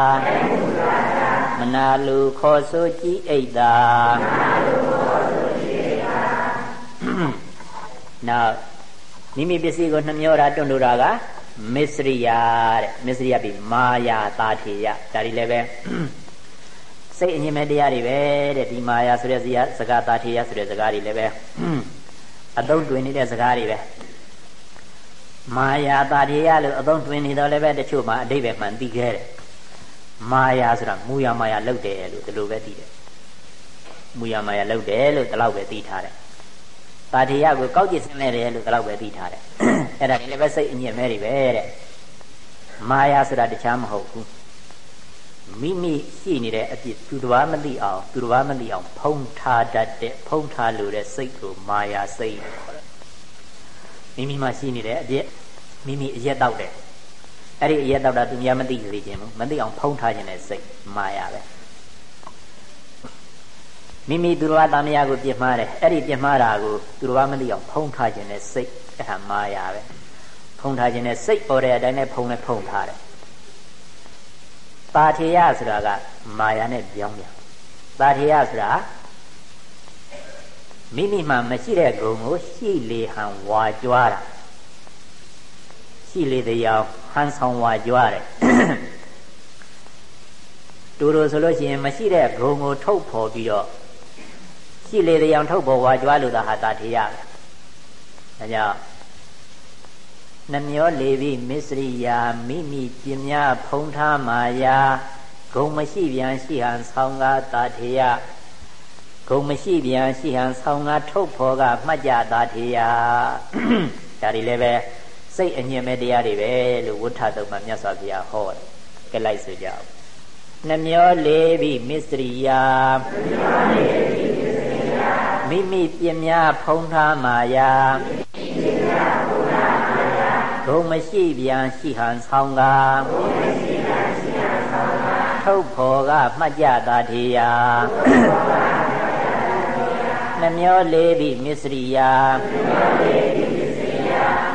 မနာလူခေါ်ဆိုကြည့်အိတ်တာနောက် မိမိပစ္စည်းကိုနှမျောတာတွန့်လို့တာကမစ္စရိယတဲ့မစ္စရိယပြီးမာယာတာထေယဒါတွေလည်းပဲစိတ်အငြင်းမဲ့တရားတွေပဲတဲ့ဒီမာယာဆိုတဲ့ဇာစကားတာထေယဆိုတဲ့စကားတွေလည်းပဲအသုံးတွင်နေတဲ့စကားတွေပဲမာယာတာထေယလို့အသုံးတွင်နေတော့လည်းပဲတချို့မှာအတိတ်ပဲမှန်သိခဲ့တယ်မာယာဆိုတာမူယာမာယာလောက်တယ်လို့ဒီလိုပဲသိတယ်မူယာမာယာလောက်တယ်လို့ဒီလောက်ပဲသိထားတယ် ပါထေယကိုကောက်ကျစ်ဆင်းလဲတယ်လို့ဒီလောက်ပဲသိထားတယ်အဲ့ဒါလည်းပဲစိတ်အညစ်အမဲတွေပဲတဲ့မာယာဆိုတာတခြားမဟုတ်ဘူးမိမိရှိနေတဲ့အပြစ်သူတစ်ပါးမသိအောင်သူတစ်ပါးမသိအောင် ဖုံးထားတတ်တဲ့ဖုံးထားလို့တဲ့စိတ်ကိုမာယာစိတ်ခေါ်တယ်မိမိမှာရှိနေတဲ့အပြစ်မိမိအရက်တောက်တယ်အဲ့ဒီအရက်တောက်တာသူများမသိစေခြင်းဘူးမသိအောင်ဖုံးထားခြင်းတဲ့စိတ်မာယာပဲ မိမိသူတော်ဘာသားမယားကိုပြစ်မှားတယ်အဲ့ဒီပြစ်မှားတာကိုသူတော်ဘာမသိအောင်ဖုံးထားခြင်းနဲ့စိတ်အဲ့ဒါမာယာပဲဖုံးထားခြင်းနဲ့စိတ်ပေါ်တဲ့အတိုင်းနဲ့ဖုံးနဲ့ဖုံးထားတယ်ပါထေယဆိုတာကမာယာနဲ့ပြောင်းပြန်ပါထေယဆိုတာမိမိမှမရှိတဲ့ဂုံကိုရှိလေဟန်ဝါကြွားတာရှိလေတရားဟန်ဆောင်ဝါကြွားတယ်တူတူဆိုလို့ရှိရင်မရှိတဲ့ဂုံကိုထုတ်ဖော်ပြီးတော့ ရှိလေတရားထုတ်ဖော်ဝါကြွားလို့သာဟာတာထေယပဲဒါကြောင့်နှမျောလေပြီးမစ္စရိယာမိမိပြင်းများဖုံးထားမာယာဂုံမရှိပြန်ရှိဟန်ဆောင်းကားတာထေယဂုံမရှိပြန်ရှိဟန်ဆောင်းကားထုတ်ဖော်ကမှတ်ကြတာထေယဒါတွေလည်းပဲစိတ်အညင်မဲ့တရားတွေပဲလို့ဝဋ္ဌသုံးမှာမြတ်စွာဘုရားဟောတယ်ကဲလိုက်ဆိုကြအောင်နှမျောလေးပြီးမစ္စရိယာမိ မိပြင်းများဖုံးထားမာယာဂုံမရှိပြန်ရှိဟန်ဆောင်ကားထုတ်ဖော်ကမှတ်ကြတာထေယနှမျောလေးပြီးမစ္စရိယာ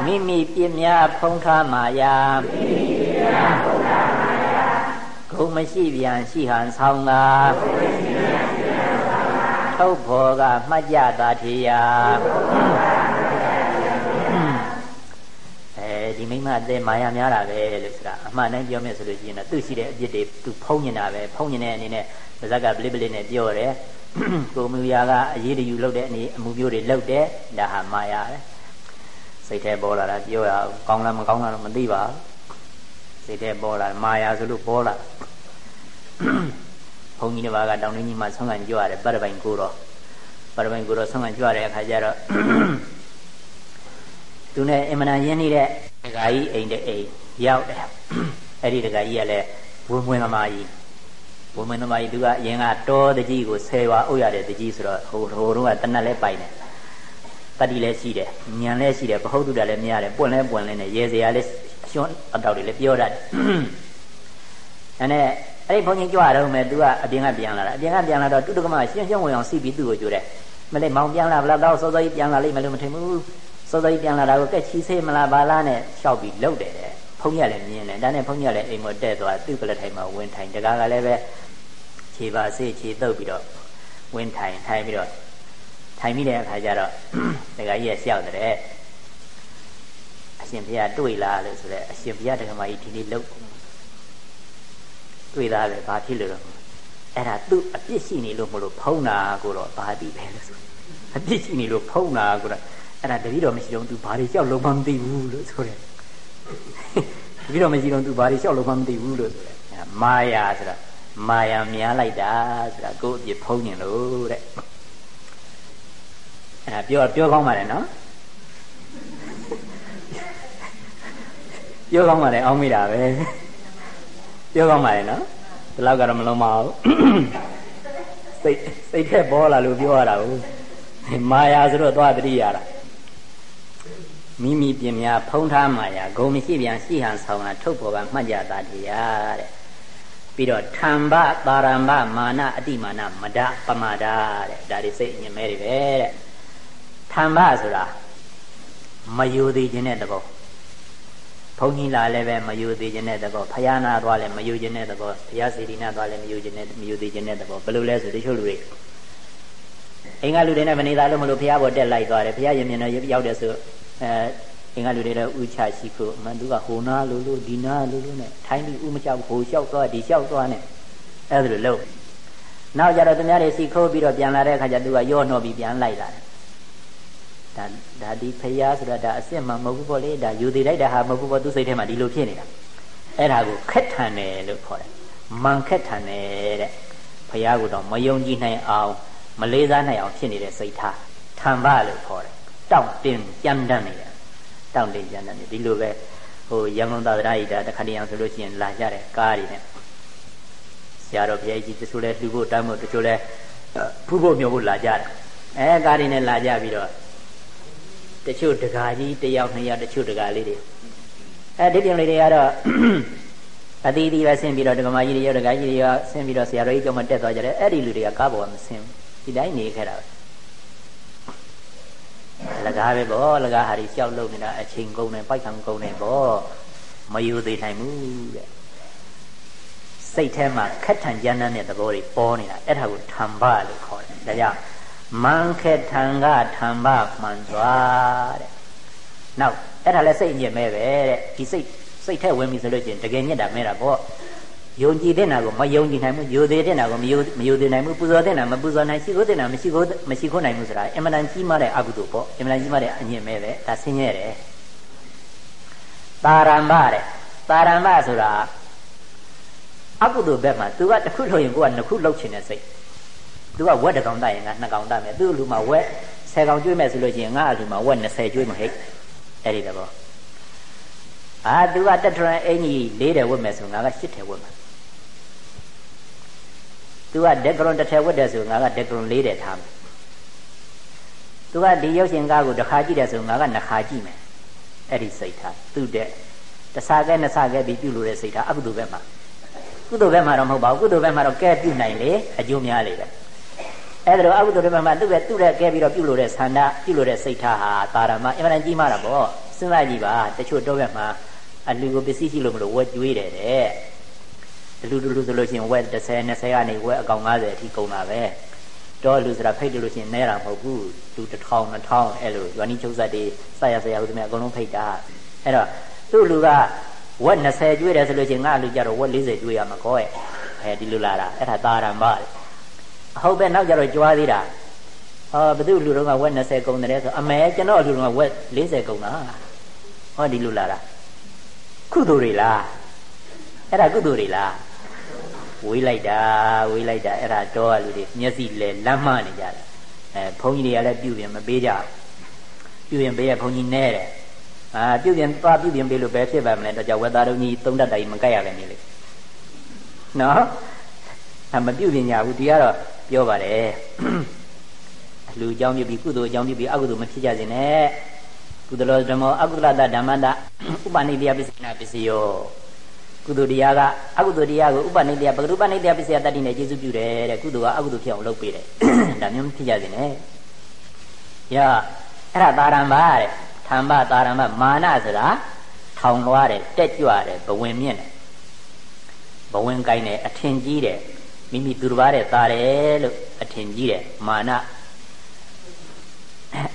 မိမိပြင်းများဖုံးထားမာယာဂုံမရှိပြန်ရှိဟန်ဆောင်ကား ထုတ်ဖော်ကမှတ်ကြတာထေယအဲဒီမိမအသေးမာယာများတာပဲလို့ဆိုတာအမှန်တိုင်းပြောမယ်ဆိုလို့ရှိရင်တော့သူ့ရှိတဲ့အပြစ်တွေသူဖုံးနေတာပဲဖုံးနေတဲ့အနေနဲ့ပါဇက်ကပလိပလိနဲ့ပြောတယ်ကိုမူရာကအရေးတယူလုပ်တဲ့အနေအမှုမျိုးတွေလုပ်တယ်ဒါဟာမာယာပဲစိတ်ထဲပေါ်လာတာပြောရအောင်ကောင်းလားမကောင်းလားတော့မသိပါဘူးစိတ်ထဲပေါ်လာမာယာဆိုလို့ပေါ်လာ ဘုန်းကြီးတစ်ပါးကတောင်တွင်းကြီးမှာဆုံးခံကြွရတယ်ပရပိုင်ကိုတော့ပရပိုင်ကိုတော့ဆုံးခံကြွတဲ့အခါကျတော့သူနဲ့အင်မနာရင်းနေတဲ့ဒကာကြီးအိမ်တဲ့အိမ်ရောက်တယ်အဲ့ဒီဒကာကြီးကလည်းဝင်းဝင်းသမားကြီးဝင်းဝင်းသမားကြီးသူကအရင်ကတောတကြီးကိုဆယ်ဝါအုပ်ရတဲ့တကြီးဆိုတော့ဟိုဟိုတော့ကတနတ်လဲပိုင်တယ်တတိလည်းရှိတယ်ညံလည်းရှိတယ်ပဟုတ်တုတလည်းမရတယ်ပွင့်လဲပွင့်လဲနဲ့ရေစရာလည်းအရှွန်းအတောက်တွေလည်းပြောတတ်တယ်အဲ့နဲ့ အဲ့ဒီဘုန်းကြီးကြွရတော့မယ်သူကအပြင်ကပြန်လာတာအပြင်ကပြန်လာတော့တုတကမရှင်းရှင်းဝင်အောင်စီးပြီးသူ့ကိုကြိုတယ်မလေးမောင်ပြန်လာဗလားတော့စောစောကြီးပြန်လာလိမ့်မယ်လို့မထင်ဘူးစောစောကြီးပြန်လာတာကိုကက်ချီဆေးမလားဘာလားနဲ့ရှောက်ပြီးလှုပ်တယ်တဲ့ဘုန်းကြီးကလည်းမြင်တယ်ဒါနဲ့ဘုန်းကြီးကလည်းအိမ်မတက်သွားသူ့ကလေးထိုင်မှာဝင်ထိုင်တကားကလည်းပဲခြေပါစေးခြေတုပ်ပြီးတော့ဝင်ထိုင်ထိုင်ပြီးတော့ထိုင်ပြီးတဲ့အခါကျတော့တကားကြီးကရှောက်တဲ့အရှင်ဘုရားတွေ့လားလို့ဆိုတော့အရှင်ဘုရားတက္ကမကြီးဒီနေ့လှုပ် တွေ့သားပဲဘာဖြစ်လို့လဲအဲ့ဒါသူ့အပြစ်ရှိနေလို့မလို့ဖုံးတာကိုတော့ဘာတိပဲလို့ဆိုအပြစ်ရှိနေလို့ဖုံးတာကိုတော့အဲ့ဒါတတိတော်မရှိတော့သူဘာတွေလျှောက်လုံးမမသိဘူးလို့ဆိုတယ်တတိတော်မရှိတော့သူဘာတွေလျှောက်လုံးမမသိဘူးလို့ဆိုတယ်မာယာဆိုတာမာယာများလိုက်တာဆိုတာကိုယ့်အပြစ်ဖုံးနေလို့တဲ့အဲ့ဒါပြောပြောကောင်းပါတယ်နော်ပြောကောင်းပါတယ်အောင်းမိတာပဲ ပြောကောင်းပါတယ်နော်ဒီလောက်ကတော့မလုံးပါဘူးစိတ်စိတ်ထက်ပေါ်လာလို့ပြောရတာကိုမာယာဆိုတော့သွားတတိရတာမိမိပြင်များဖုံးထားမာယာဂုံမရှိပြန်ရှိဟန်ဆောင်တာထုတ်ပေါ်ကမှတ်ကြတာတရားတဲ့ပြီးတော့ထံဘပါရမမာနအတိမာနမဒပမာဒတဲ့ဒါတွေစိတ်အမြင်မဲတွေပဲတဲ့ထံဘဆိုတာမယိုသေးခြင်းတဲ့သဘော ဘုန်းကြီးလာလည်းပဲမယူသေးခြင်းတဲ့သဘောဖယားနာသွားလည်းမယူခြင်းတဲ့သဘောဘုရားစေတီနာသွားလည်းမယူခြင်းနဲ့မယူသေးခြင်းတဲ့သဘောဘယ်လိုလဲဆိုတချို့လူတွေအင်္ဂါလူတွေနဲ့မနေတာလို့မလို့ဘုရားဘောတက်လိုက်သွားတယ်ဘုရားရင်မြင်တော့ရောက်တယ်ဆိုအဲအင်္ဂါလူတွေတော့ဥချရှိဖို့အမှန်သူကဟိုနာလို့လို့ဒီနာလို့လို့နဲ့ထိုင်းပြီးဥမချဟိုလျှောက်သွားဒီလျှောက်သွားနဲ့အဲ့ဒါလိုလုပ်နောက်ကြတော့သူများတွေစီခိုးပြီးတော့ပြန်လာတဲ့အခါကျသူကရော့နှော့ပြီးပြန်လိုက်လာတယ် ဒါဒါဒီဖျားဆိုတာဒါအစ်စ်မှမဟုတ်ဘူးပေါ့လေဒါယူသေးလိုက်တာဟာမဟုတ်ဘူးပေါ့သူစိတ်ထဲမှာဒီလိုဖြစ်နေတာအဲ့ဒါကိုခက်ထန်တယ်လို့ခေါ်တယ်မန်ခက်ထန်တယ်တဲ့ဖျားကတော့မယုံကြည်နိုင်အောင်မလေးစားနိုင်အောင်ဖြစ်နေတဲ့စိတ်ထားထံပလို့ခေါ်တယ်တောင့်တင်းကြမ်းတမ်းနေတယ်တောင့်တင်းကြမ်းတမ်းနေဒီလိုပဲဟိုရန်ကုန်သာသနာ့ဤတာတခါတည်းအောင်ဆိုလို့ရှိရင်လာကြတယ်ကားတွေနဲ့ဆရာတော်ဘုရားကြီးတချို့လဲလှူဖို့တောင်းဖို့တချို့လဲဖူးဖို့မျိုးဖို့လာကြတယ်အဲကားတွေနဲ့လာကြပြီးတော့ တချို့တကာကြီးတယောက်နှစ်ယောက်တချို့တကာလေးတွေအဲဒီပြင်လေးတွေကတော့အသီးသီးပဲဆင်းပြီးတော့ဒကမာကြီးတွေရောဒကာကြီးတွေရောဆင်းပြီးတော့ဆရာတော်ကြီးကျောင်းမှာတက်သွားကြတယ်အဲ့ဒီလူတွေကကားပေါ်ကမဆင်းဒီတိုင်းနေခဲ့တာပဲလကားပဲဗောလကားဟာဒီလျှောက်လုံနေတာအချိန်ကုန်နေပိုက်ခံကုန်နေဗောမယူသေးနိုင်ဘူးတဲ့စိတ်ထဲမှာခက်ထန်ကြမ်းတဲ့သဘောတွေပေါ်နေတာအဲ့ဒါကိုထံပလို့ခေါ်တယ်ဒါကြောင့် မန်ခေထံကထံပမှန်စွာတဲ့နောက်အဲ့ဒါလည်းစိတ်ညစ်မဲပဲတဲ့ဒီစိတ်စိတ်ထဲဝင်ပြီဆိုလို့ချင်းတကယ်ညစ်တာမဲတာပေါ့ယုံကြည်တဲ့နာကိုမယုံကြည်နိုင်ဘူးယိုသေးတဲ့နာကိုမယိုမယိုသေးနိုင်ဘူးပူဇော်တဲ့နာမပူဇော်နိုင်ရှိခိုးတဲ့နာမရှိခိုးမရှိခိုးနိုင်ဘူးဆိုတာအင်မတန်ကြီးမားတဲ့အကုသိုလ်ပေါ့အင်မတန်ကြီးမားတဲ့အညစ်မဲပဲဒါဆင်းရဲတယ်တာရမ္မတဲ့တာရမ္မဆိုတာအကုသိုလ်ဘက်မှာ तू ကတစ်ခုလို့ရင်ကိုကနှစ်ခုလောက်ချင်တဲ့စိတ် သူကဝက်တစ်ကောင်တတ်ရင်ငါနှစ်ကောင်တတ်မယ်သူ့လူမှာဝက်10ကောင်ကျွေးမယ်ဆိုလို့ရှိရင်ငါအလူမှာဝက်20ကျွေးမှာဟဲ့အဲ့ဒီတော့အာသူကတက်ထရန်အင်ကြီးလေးတယ်ဝက်မယ်ဆိုငါက8တယ်ဝက်မှာသူကဒက်ကရွန်တစ်ထည်ဝက်တယ်ဆိုငါကဒက်ကရွန်လေးတယ်ထားမယ်သူကဒီရုပ်ရှင်ကားကိုတစ်ခါကြည့်တယ်ဆိုငါကနှစ်ခါကြည့်မယ်အဲ့ဒီစိတ်ထားသူ့တဲ့တဆာကဲနှစ်ဆာကဲပြီးပြုလို့တဲ့စိတ်ထားအကုသိုလ်ဘက်မှာကုသိုလ်ဘက်မှာတော့မဟုတ်ပါဘူးကုသိုလ်ဘက်မှာတော့ကဲပြုနိုင်လေအကျိုးများလေပဲ အဲ့ဒါတော့အကုသိုလ်တွေမှာသူ့ရဲ့သူ့ရဲ့ကဲပြီးတော့ပြုလို့တဲ့ဆန္ဒပြုလို့တဲ့စိတ်ထားဟာတာရမအင်မတန်ကြီးမားတာပေါ့စဉ်းစားကြည့်ပါတချို့တော့ဘက်မှာအလူကိုပစ္စည်းရှိလို့မလို့ဝက်ကျွေးတယ်တဲ့လူလူလူဆိုလို့ရှိရင်ဝက်30 20ကနေဝက်အကောင်90အထိကုန်တာပဲတော့လူဆိုတာဖိတ်တယ်လို့ရှိရင်နဲတာမဟုတ်ဘူးလူ1000 2000အဲ့လိုရွာနီးချုပ်ဆက်တွေစရဆရာဦးသမီးအကုန်လုံးဖိတ်တာအဲ့တော့သူ့လူကဝက်20ကျွေးတယ်ဆိုလို့ရှိရင်ငါလူကြတော့ဝက်40ကျွေးရမှာကောရဲ့အဲဒီလူလာတာအဲ့ဒါသာရံပါ ဟုတ်ပဲနောက်ကြတော့ကြွားသေးတာဟောဘသူလူတော်ကဝက်20ကုန်တယ်ဆိုအမဲကျွန်တော်လူတော်ကဝက်40ကုန်တာဟောဒီလူလာတာကုသိုလ်တွေလားအဲ့ဒါကုသိုလ်တွေလားဝေးလိုက်တာဝေးလိုက်တာအဲ့ဒါတော့လူတွေမျက်စိလဲလမ်းမနေကြတယ်အဲဘုန်းကြီးတွေကလည်းပြုပြင်မပေးကြပြုပြင်ပေးရဘုန်းကြီးနဲတယ်အာပြုပြင်သွားပြုပြင်ပေးလို့ပဲဖြစ်ပါမလဲတော့ကြောင့်ဝက်သားတော်ကြီးသုံးတတ်တိုင်းမကြိုက်ရလည်းနေလေနော်အမပြုပြင်ကြဘူးဒီကတော့ ပြောပါတယ်အလှူအကြောင်းပြုပြီးကုသိုလ်အကြောင်းပြုပြီးအကုသိုလ်မဖြစ်ကြစေနဲ့ကုသလောဓမ္မောအကုသလတဓမ္မတဥပနိတယပစ္စနာပစ္စယောကုသိုလ်တရားကအကုသိုလ်တရားကိုဥပနိတယပကရုပနိတယပစ္စယတတ္တိနဲ့ကျေစုပြုတယ်တဲ့ကုသိုလ်ကအကုသိုလ်ဖြစ်အောင်လုပ်ပေးတယ်ဒါမျိုးမဖြစ်ကြစေနဲ့ယအဲ့ဒါတာရံပါတဲ့သံဘတာရံဘမာနဆိုတာထောင်လွှားတယ်တက်ကြွတယ်ဘဝင်မြင့်တယ်ဘဝင်ကိုင်းတယ်အထင်ကြီးတယ် မိမိသူတစ်ပါးတဲ့ตาတယ်လို့အထင်ကြီးတယ်မာန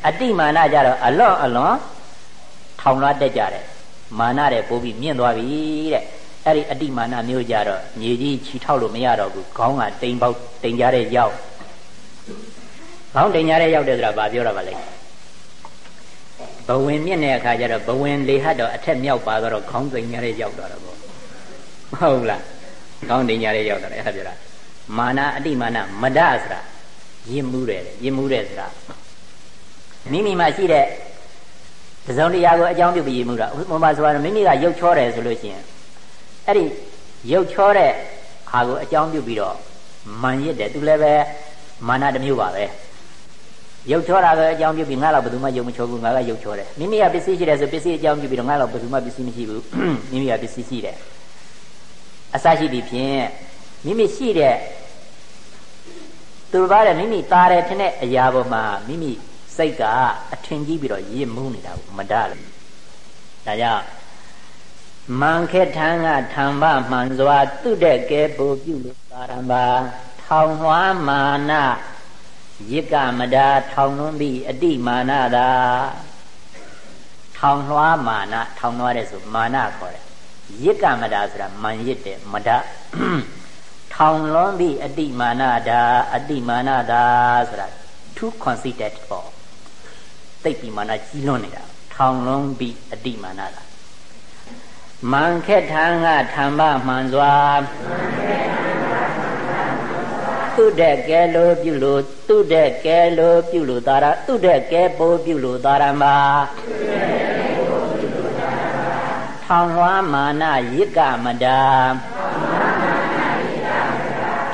အတိမာနကြတော့အလွန်အလွန်ထောင်လွှားတက်ကြတယ်မာနတဲ့ပိုးပြီးမြင့်သွားပြီတဲ့အဲ့ဒီအတိမာနမျိုးကြတော့မြေကြီးချီထောက်လို့မရတော့ဘူးခေါင်းကတိမ်ပေါက်တိမ်ကြတဲ့ရောက်ခေါင်းတိမ်ကြတဲ့ရောက်တယ်ဆိုတာဘာပြောတာပါလဲဘဝင်မြင့်တဲ့အခါကျတော့ဘဝင်လေဟတ်တော့အထက်မြောက်ပါတော့ခေါင်းတိမ်ကြတဲ့ရောက်တော့တော့ပေါ့ဟုတ်လားခေါင်းတိမ်ကြတဲ့ရောက်တော့အဲ့ဒါပြောတာ မာနအတိမာနမဒဆိုတာရင်းမှုတယ်ရင်းမှုတယ်ဆိုတာမိမိမှာရှိတဲ့တစုံတရာကိုအကြောင်းပြုပြီးရင်းမှုတာဥပမာဆိုတော့မိမိကရုပ်ချောတယ်ဆိုလို့ရှိရင်အဲ့ဒီရုပ်ချောတဲ့ဟာကိုအကြောင်းပြုပြီးတော့မန်ရစ်တယ်သူလည်းပဲမာနတစ်မျိုးပါပဲရုပ်ချောတာကိုအကြောင်းပြုပြီးငါတော့ဘယ်သူမှရုပ်မချောဘူးငါကရုပ်ချောတယ်မိမိကပစ္စည်းရှိတယ်ဆိုပစ္စည်းအကြောင်းပြုပြီးတော့ငါတော့ဘယ်သူမှပစ္စည်းမရှိဘူးမိမိကပစ္စည်းရှိတယ်အစရှိသည်ဖြင့်မိမိရှိတဲ့ သူဘာတဲ့မိမိသားတယ်ထင်တဲ့အရာပေါ်မှာမိမိစိတ်ကအထင်ကြီးပြီးတော့ရစ်မှုနေတာကိုမတလို့ဒါကြောင့်မန်ခေထံကထံဘမှန်စွာသူတဲ့ကဲပူပြုလို့သာရမထောင်လွှားမာနရစ်ကမတာထောင်လွန်းပြီးအတိမာနသာထောင်လွှားမာနထောင်လွှားတဲ့ဆိုမာနခေါ်တယ်ရစ်ကမတာဆိုတာမန်ရစ်တဲ့မတာ ထောင်လွန်းပြီးအတိမာနတာအတိမာနသာဆိုတာ too conceited for သိပ်ပြီးမာနကြီးလွန်းနေတာထောင်လွန်းပြီးအတိမာနသာမန်ခက်ထံကထံဘမှန်စွာသူတဲ့ကဲလိုပြုလို့သူတဲ့ကဲလိုပြုလို့သာရသူတဲ့ကဲပိုးပြုလို့သာရမထောင်လွှားမာနရစ်ကမတာ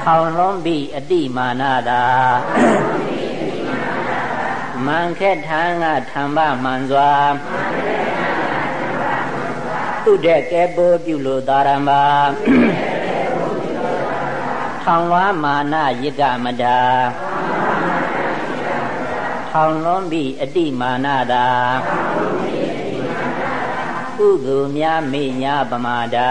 ထောင်လွန်ပြီးအတိမာနတာမန်ခက်ထံကထံဘမှန်စွာသူတဲ့ကဲပိုးပြုလို့သာရမထောင်လွှားမာနရစ်ကမတာထောင်လွန်ပြီးအတိမာနတာကုသိုလ်များမေညာပမာဒာ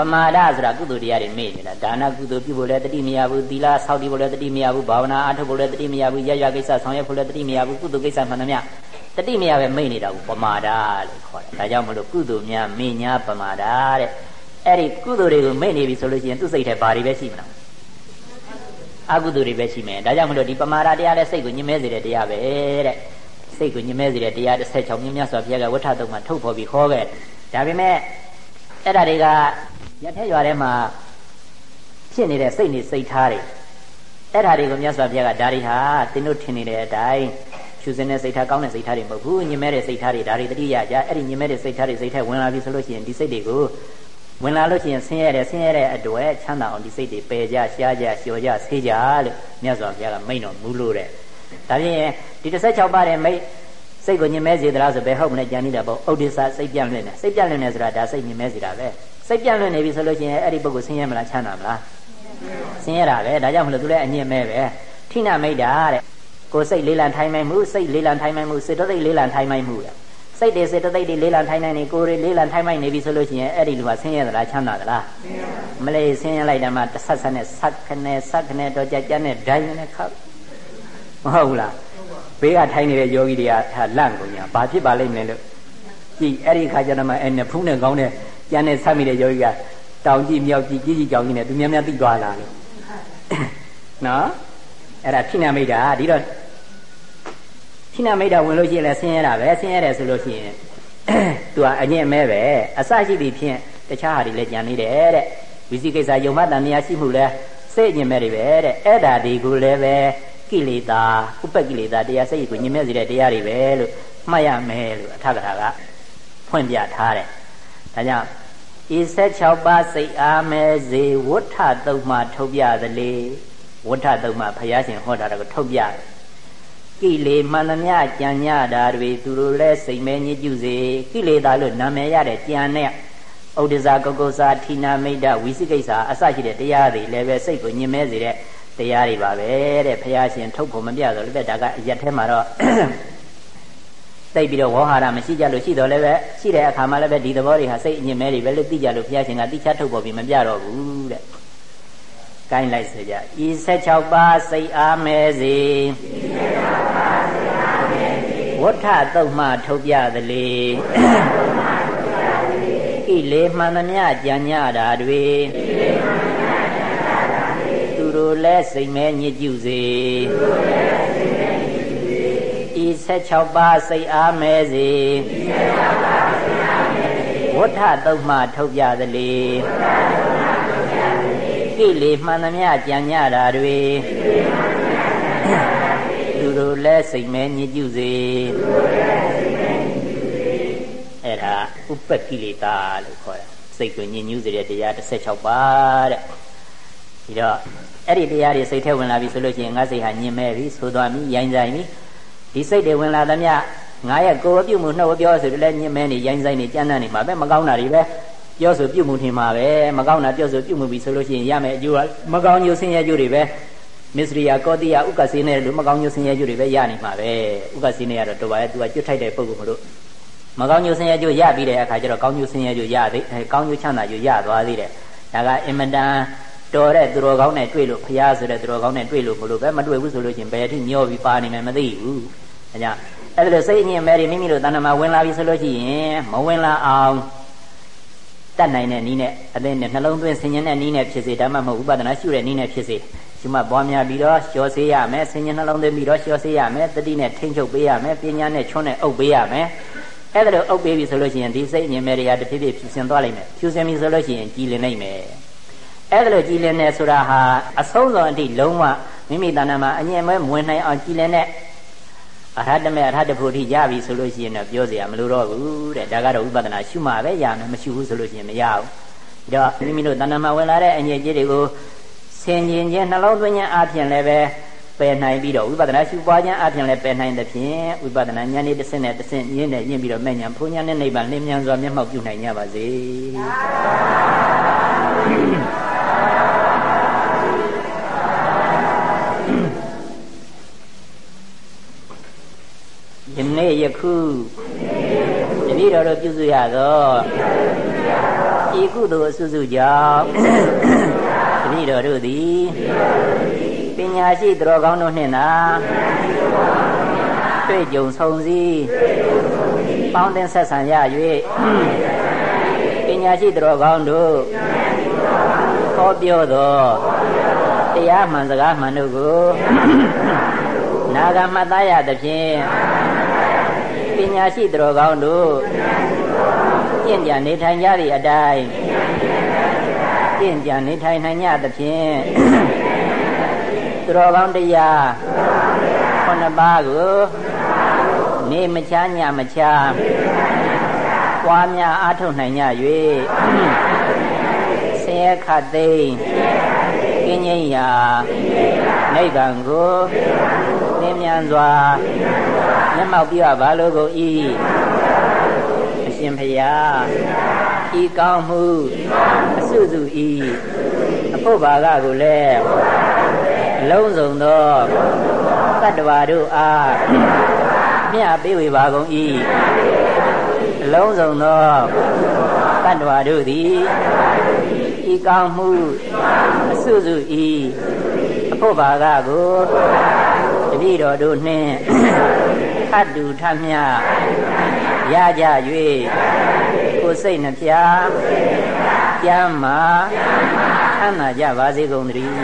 ပမာဒဆိုတာကုသိုလ်တရားတွေမေ့နေတာဒါနကုသိုလ်ပြုဖို့လည်းတတိမရဘူးသီလဆောက်တည်ဖို့လည်းတတိမရဘူးဘာဝနာအားထုတ်ဖို့လည်းတတိမရဘူးရရကိစ္စဆောင်ရွက်ဖို့လည်းတတိမရဘူးကုသိုလ်ကိစ္စမှန်သမျှတတိမရပဲမေ့နေတာကိုပမာဒလို့ခေါ်တယ်ဒါကြောင့်မလို့ကုသိုလ်များမေညာပမာဒတဲ့အဲ့ဒီကုသိုလ်တွေကိုမေ့နေပြီဆိုလို့ရှိရင်သူ့စိတ်ထဲဘာတွေပဲရှိမလားအကုသိုလ်တွေပဲရှိမယ်ဒါကြောင့်မလို့ဒီပမာဒတရားလည်းစိတ်ကိုညှင်းမဲစေတဲ့တရားပဲတဲ့စိတ်ကိုညှင်းမဲစေတဲ့တရား16မြင်းမြတ်စွာဘုရားကဝဋ္ထတုံးမှာထုတ်ဖော်ပြီးခေါ်ခဲ့ဒါပေမဲ့အဲ့ဒါတွေက ရထက်ရွာထဲမှာဖြစ်နေတဲ့စိတ်နေစိတ်ထားတွေအဲ့ဒါတွေကိုမြတ်စွာဘုရားကဒါတွေဟာသင်တို့ထင်နေတဲ့အတိုင်းရှုစင်းတဲ့စိတ်ထားကောင်းတဲ့စိတ်ထားတွေမဟုတ်ဘူးညင်မဲ့တဲ့စိတ်ထားတွေဒါတွေတတိယကြအဲ့ဒီညင်မဲ့တဲ့စိတ်ထားတွေစိတ်ထဲဝင်လာပြီဆိုလို့ရှိရင်ဒီစိတ်တွေကိုဝင်လာလို့ရှိရင်ဆင်းရဲတယ်ဆင်းရဲတဲ့အတွက်ချမ်းသာအောင်ဒီစိတ်တွေပယ်ကြရှားကြလျှော်ကြဆေးကြလို့မြတ်စွာဘုရားကမိန့်တော်မူလို့တဲ့ဒါဖြင့်ဒီ16ပါးတဲ့မိတ်စိတ်ကိုညင်မဲစေသလားဆိုဘယ်ဟုတ်မလဲကြံနေတာပေါ့ဥဒိစ္စစိတ်ပြန့်လွင့်တယ်စိတ်ပြန့်လွင့်တယ်ဆိုတာဒါစိတ်ညင်မဲစေတာပဲ စိတ်ပြန့်လွင့်နေပြီဆိုလို့ရှိရင်အဲ့ဒီပုဂ္ဂိုလ်ဆင်းရဲမလားချမ်းသာမလားဆင်းရဲတာပဲဒါကြောင့်မလို့သူလည်းအညစ်မဲပဲထိနာမိတ်တာတဲ့ကိုယ်စိတ်လေးလံထိုင်းမိုက်မှုစိတ်လေးလံထိုင်းမိုက်မှုစေတသိက်လေးလံထိုင်းမိုက်မှုတဲ့စိတ်တွေစေတသိက်တွေလေးလံထိုင်းနိုင်နေကိုယ်တွေလေးလံထိုင်းမိုက်နေပြီဆိုလို့ရှိရင်အဲ့ဒီလူကဆင်းရဲသလားချမ်းသာသလားမလေးဆင်းရဲလိုက်တယ်မှတစ်ဆက်ဆက်နဲ့ဆက်ခနဲ့ဆက်ခနဲ့တော့ကြကြနဲ့ဒိုင်းနဲ့ခောက်မဟုတ်ဘူးလားဘေးကထိုင်းနေတဲ့ယောဂီတွေကဟာလန့်ကုန်ညာဘာဖြစ်ပါလိမ့်မလဲလို့ကြည့်အဲ့ဒီခါကျတော့မှအဲ့နဲ့ဖုံးနဲ့ကောင်းတဲ့ ကျန်တဲ့ဆက်မိတဲ့ယောဂီကတောင်ကြည့်မြောက်ကြည့်ကြီးကြီးကြောင်ကြီးနဲ့သူများများသိသွားလာလို့နော်အဲ့ဒါဖိနာမိတ်တာဒီတော့ဖိနာမိတ်တာဝင်လို့ရှိရင်လည်းဆင်းရဲတာပဲဆင်းရဲတယ်ဆိုလို့ရှိရင်သူကအညစ်အမဲပဲအစရှိသည်ဖြင့်တခြားဟာတွေလည်းကြံနေတယ်တဲ့ဝိသိကိစ္စယုံမတန်တရားရှိမှုလဲစိတ်အညစ်အမဲတွေပဲတဲ့အဲ့ဒါဒီကိုလည်းပဲကိလေသာဥပ္ပကိလေသာတရားစိတ်ကိုညင်မဲ့စေတဲ့တရားတွေပဲလို့မှတ်ရမယ်လို့အထကထာကဖွင့်ပြထားတယ် ဒါကြောင့်ဤ16ပါးစိတ်အားမဲစေဝဋ္ထတုံမှထုတ်ပြသလေဝဋ္ထတုံမှဘုရားရှင်ဟောတာကိုထုတ်ပြတယ်ကိလေမှန်သမျှကြံညတာတွေသူတို့လဲစိတ်မဲညစ်ကျုစေကိလေသာလို့နာမည်ရတဲ့ကြံနဲ့ဥဒိဇာကုကုစာဌိနာမိတ်တဝိသိကိစ္စအစရှိတဲ့တရားတွေလည်းပဲစိတ်ကိုညင်မဲစေတဲ့တရားတွေပါပဲတဲ့ဘုရားရှင်ထုတ်ဖို့မပြတော့လည်းဒါကအရက်ထဲမှာတော့ သိပြီးတော့ဝေါဟာရမရှိကြလို့ရှိတော့လည်းပဲရှိတဲ့အခါမှာလည်းပဲဒီသဘောတွေဟာစိတ်အညစ်မဲတွေပဲလို့သိကြလို့ဘုရားရှင်ကတိချထုတ်ဖို့ပြီးမပြတော့ဘူးတဲ့။ကိုင်းလိုက်စေကြ။ဤ16ပါးစိတ်အားမဲစေ။ဤ16ပါးစိတ်အားမဲစေ။ဝဋ္ထသုတ်မှထုတ်ပြသလေ။ဝဋ္ထသုတ်မှထုတ်ပြကိလေမှန်သမျှကြံညတာတွေသူတို့လဲစိတ်မဲညစ်ကြုစေဤ 16ပါးစိတ်အားမဲစေဝဋ္ထတုံမှထုတ်ပြသလေကိလေမှန်သမျှကြံညတာတွေသူတို့လဲစိတ်မဲညစ်ကြုစေအဲ့ဒါဥပကိလေသာလို့ခေါ်တာစိတ်ကိုညစ်ညူးစေတဲ့တရား16ပါးတဲ့ဒီတော့အဲ့ဒီတရားတွေစိတ်ထဲဝင်လာပြီဆိုလို့ရှိရင်ငါစိတ်ဟာညင်မဲ့ပြီဆိုသွားပြီရိုင်းဆိုင်ပြီ ဒီစိတ်တွေဝင်လာသမျှငါရဲ့ကိုယ်ပြုမှုနှုတ်ပြောဆိုပြီးလဲညင်မဲနေရိုင်းဆိုင်နေကြမ်းတမ်းနေမှာပဲမကောင်းတာတွေပဲပြောဆိုပြုမှုထင်မှာပဲမကောင်းတာပြောဆိုပြုမှုပြီဆိုလို့ရှိရင်ရမယ်အကျိုးကမကောင်းညိုဆင်းရဲကျိုးတွေပဲမစ္စရိယကောတိယဥက္ကစေနဲ့လို့မကောင်းညိုဆင်းရဲကျိုးတွေပဲရနေမှာပဲဥက္ကစေနဲ့ကတော့တော်ပါရဲ့သူကကျွတ်ထိုက်တဲ့ပုံကမလို့မကောင်းညိုဆင်းရဲကျိုးရပြီးတဲ့အခါကျတော့ကောင်းညိုဆင်းရဲကျိုးရသေးကောင်းညိုချမ်းသာကျိုးရသွားသေးတယ်ဒါကအင်မတန် တော်တဲ့သူတော်ကောင်းနဲ့တွေ့လို့ဖျားဆိုတဲ့သူတော်ကောင်းနဲ့တွေ့လို့မလို့ပဲမတွေ့ဘူးဆိုလို့ချင်းဘယ်အထိမျောပြီးပါနေမယ်မသိဘူးအဲကြောင့်အဲ့ဒါလို့စိတ်ညစ်မဲ့တွေမိမိတို့တဏ္ဍမှာဝင်လာပြီဆိုလို့ရှိရင်မဝင်လာအောင်တတ်နိုင်တဲ့နီးနဲ့အသိနဲ့နှလုံးသွင်းဆင်ញင်တဲ့နီးနဲ့ဖြစ်စေဒါမှမဟုတ်ဥပဒနာရှုတဲ့နီးနဲ့ဖြစ်စေရှုမှတ်ပွားများပြီးတော့လျှော်စေရမယ်ဆင်ញင်နှလုံးသွင်းပြီးတော့လျှော်စေရမယ်တတိနဲ့ထိမ့်ချုပ်ပေးရမယ်ပညာနဲ့ချွန်းနဲ့အုပ်ပေးရမယ်အဲ့ဒါလို့အုပ်ပေးပြီဆိုလို့ရှိရင်ဒီစိတ်ညင်မဲ့တွေကတဖြည်းဖြည်းဖြူစင်သွားလိမ့်မယ်ဖြူစင်ပြီဆိုလို့ရှိရင်ကြည်လင်နိုင်မယ် အဲ့ဒါလို့ကြည်လင်နေဆိုတာဟာအဆုံးစွန်အထိလုံးဝမိမိတဏ္ဍမှာအငြင်းမဲမဝင်နိုင်အောင်ကြည်လင်တဲ့အရဟတမေအရဟတဖို့ထိရပြီဆိုလို့ရှိရင်တော့ပြောเสียမလို့တော့ဘူးတဲ့ဒါကတော့ဥပဒနာရှုမှပဲရမယ်မရှုဘူးဆိုလို့ရှိရင်မရဘူးဒါတော့မိမိတို့တဏ္ဍမှာဝင်လာတဲ့အငြင်းကြီးတွေကိုဆင်ញင်ခြင်းနှလုံးသွင်းခြင်းအပြင်လည်းပဲပယ်နိုင်ပြီးတော့ဝိပဿနာရှုပွားခြင်းအပြင်လည်းပယ်နိုင်တဲ့ဖြင့်ဝိပဿနာဉာဏ်ဤတစ်ဆင့်နဲ့တစ်ဆင့်ရင်းနဲ့ရင်းပြီးတော့မဲ့ဉာဏ်ဘုံဉာဏ်နဲ့နိဗ္ဗာန်လင်းမြန်စွာမျက်မှောက်ပြုနိုင်ကြပါစေ ယနေ့ယခုတပည့်တော်တို့ပြုစုရသောဤကုသိုလ်အစုစုကြောင့်တပည့်တော်တို့သည်ပညာရှိသူတော်ကောင်းတို့နှင့်သာတွေ့ကြုံဆုံစည်းပေါင်းတင်ဆက်ဆံရ၍ပညာရှိသူတော်ကောင်းတို့ဟောပြောသောတရားမှန်စကားမှန်တို့ကိုနာဂမှတ်သားရသဖြင့် ပညာရှိသူတော်ကောင်းတို့ကျင့်ကြံနေထိုင်ကြသည့်အတိုင်းကျင့်ကြံနေထိုင်နိုင်ကြသဖြင့်သူတော်ကောင်းတရားခုနှစ်ပါးကိုနေမချာညမချာပွားများအားထုတ်နိုင်ကြ၍ဆင်းရဲခတ်သိမ်းကင်းငြိမ်းရာနိဗ္ဗာန်ကိုသင်မြန်စွာ မျက်မှောက်ပြပါလို့ကိုဤအရှင်ဖရာဤကောင်းမှုအစုစုဤအဖို့ဘာကကိုလည်းအလုံးစုံသောတတ္တဝါတို့အားမြတ်ပေးဝေပါကုန်၏အလုံးစုံသောတတ္တဝါတို့သည်ဤကောင်းမှုအစုစုဤအဖို့ဘာကကိုတပည့်တော်တို့နှင့် ထတ်တူထမြရကြ၍ကိုယ်စိတ်နှပြကျမ်းမာချမ်းသာကြပါစေကုန်သတည်း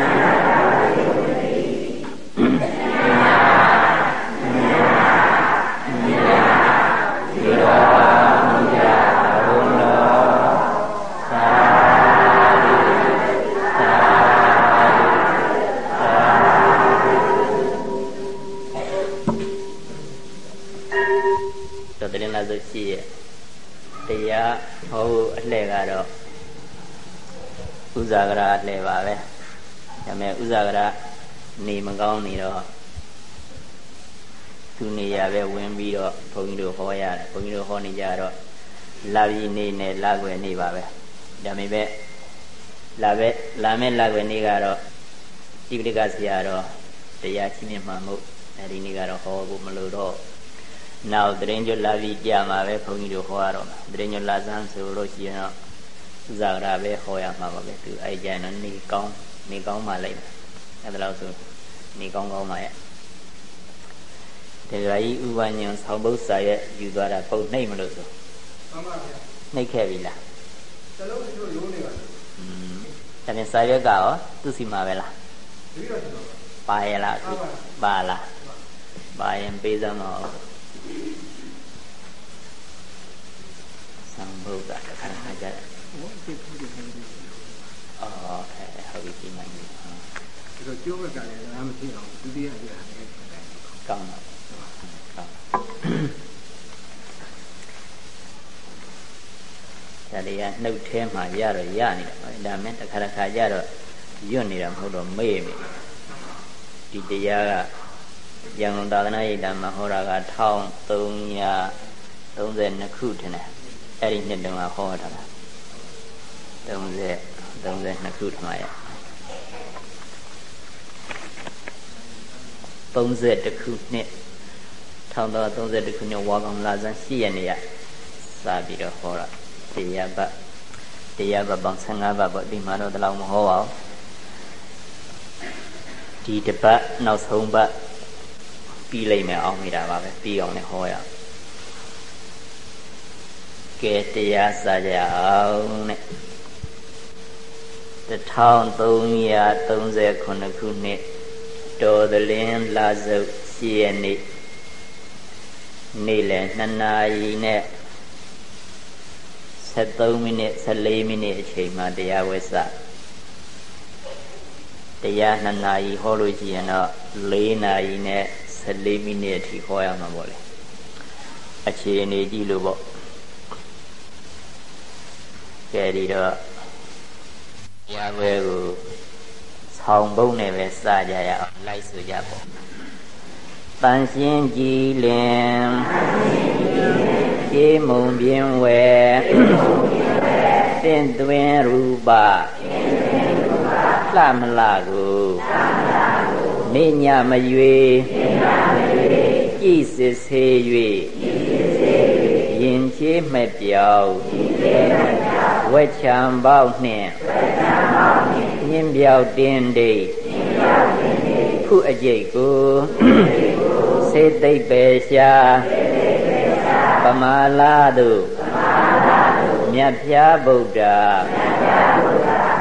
ဥဇာကရာနေမကောင်းနေတော့သူနေရပဲဝင်ပြီးတော့ဘုန်းကြီးတို့ဟောရတယ်ဘုန်းကြီးတို့ဟောနေကြတော့လာပြီးနေနဲ့လာွယ်နေပါပဲဒါပေမဲ့လာပဲလာမဲ့လာွယ်နေကတော့တိပဋိကဆရာတော့တရားချင်းမြတ်မှမဟုတ်အဲဒီနေ့ကတော့ဟောဖို့မလိုတော့နောက်တရင်ကျွလာပြီးကြာမှာပဲဘုန်းကြီးတို့ဟောရတော့မှာတရင်ကျွလာစမ်းဆိုလို့ရှိရင်တော့ဥဇာကရာပဲဟောရမှာပါပဲသူအဲ့ကြရင်တော့နေကောင်း နေကောင်းမှလိုက်အဲ့ဒါလို့ဆိုနေကောင်းကောင်းမှရဲ့တေဂရာကြီးဥပညံဆောင်းပု္ပ္ပစာရဲ့ယူသွားတာပုတ်နှိမ့်မလို့ဆိုမှန်ပါဗျာနှိမ့်ခဲ့ပြီလားတလုံးတချို့ရိုးနေပါอืมဒါပြန်စာရွက်ကရောသူ့စီမှာပဲလားတပည့်တော်ဒီမှာပါရလားပါလားပါရင်ပေးစမ်းတော့သံဘုဒ္ဓတခါခါကြတယ်အော်အဲဟုတ်ပြီဒီမှာဒီ တော့ကျိုးဘက်ကလည်းလည်းမသိအောင်ဒုတိယကြတာကောင်းပါကောင်းဒါလေးကနှုတ်ထဲမှာရတော့ရနေတာဒါမဲ့တစ်ခါတစ်ခါကျတော့ရွတ်နေတာမဟုတ်တော့မေ့ပြီဒီတရားကရန်ကုန်သာသနာ့ရိပ်သာမှာဟောတာက1332ခုထင်တယ်အဲ့ဒီနှစ်တုန်းကဟောထားတာ30 32ခုထမရ 30ခုနှစ်1332ခုနှစ်ဝါကောင်လာဇန်8ရက်နေ့ကစပြီးတော့ဟောတာတရားဘတ်တရားဘတ်ပေါင်း15ဘတ်ပေါ့ဒီမှာတော့ဒီလောက်မဟောပါဘူးဒီတပတ်နောက်ဆုံးဘတ်ပြီးလိမ့်မယ်အောင်မိတာပါပဲပြီးအောင်လည်းဟောရအောင်ကဲတရားစာကြအောင်နဲ့1339ခုနှစ် တော်သလင်းလာစုပ်ရှိရနေ့နေ့လယ်2နာရီနဲ့73မိနစ်14မိနစ်အချိန်မှတရားဝဲစတရား2နာရီဟောလို့ရှိရင်တော့4နာရီနဲ့14မိနစ်အထိဟောရမှာပေါ့လေအခြေအနေကြည့်လို့ပေါ့ကဲဒီတော့ရဘဲကို ဆောင်းပုံးနဲ့ပဲစကြရအောင်လိုက်ဆိုကြပေါ့တန်ရှင်းကြည်လင်ကျေးမုံပြင်းဝဲတင့်သွင်းရူပလှမလာကိုနေညမရွေကြည်စစ်ဆေး၍ရင်ချေးမဲ့ပြောင်းဝက်ချံပေါက်နှင့် ညင်းပြောက်တင်းဒိတ်ဖုအကျိတ်ကိုစေသိပ်ပေရှာပမာလာတို့မြတ်ဖျားဗုဒ္ဓ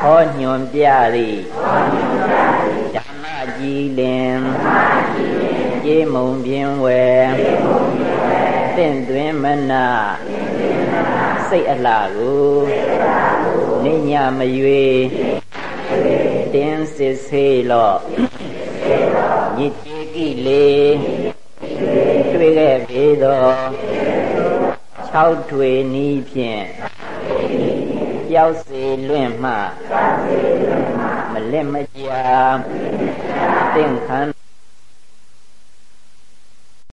ဟောညွန်ပြသည်ဓမ္မကြည်လင်ကြေးမုံပြင်းဝဲတင့်သွင်းမနာစိတ်အလှကိုနေညာမရွေ တင်းစစ်ဆေးလော့ညစ်တိကိလေတွေ့ခဲ့ပြီသော၆ထွေနီးဖြင့်ကြောက်စေလွင့်မှမလက်မကြာသင်္ခန်း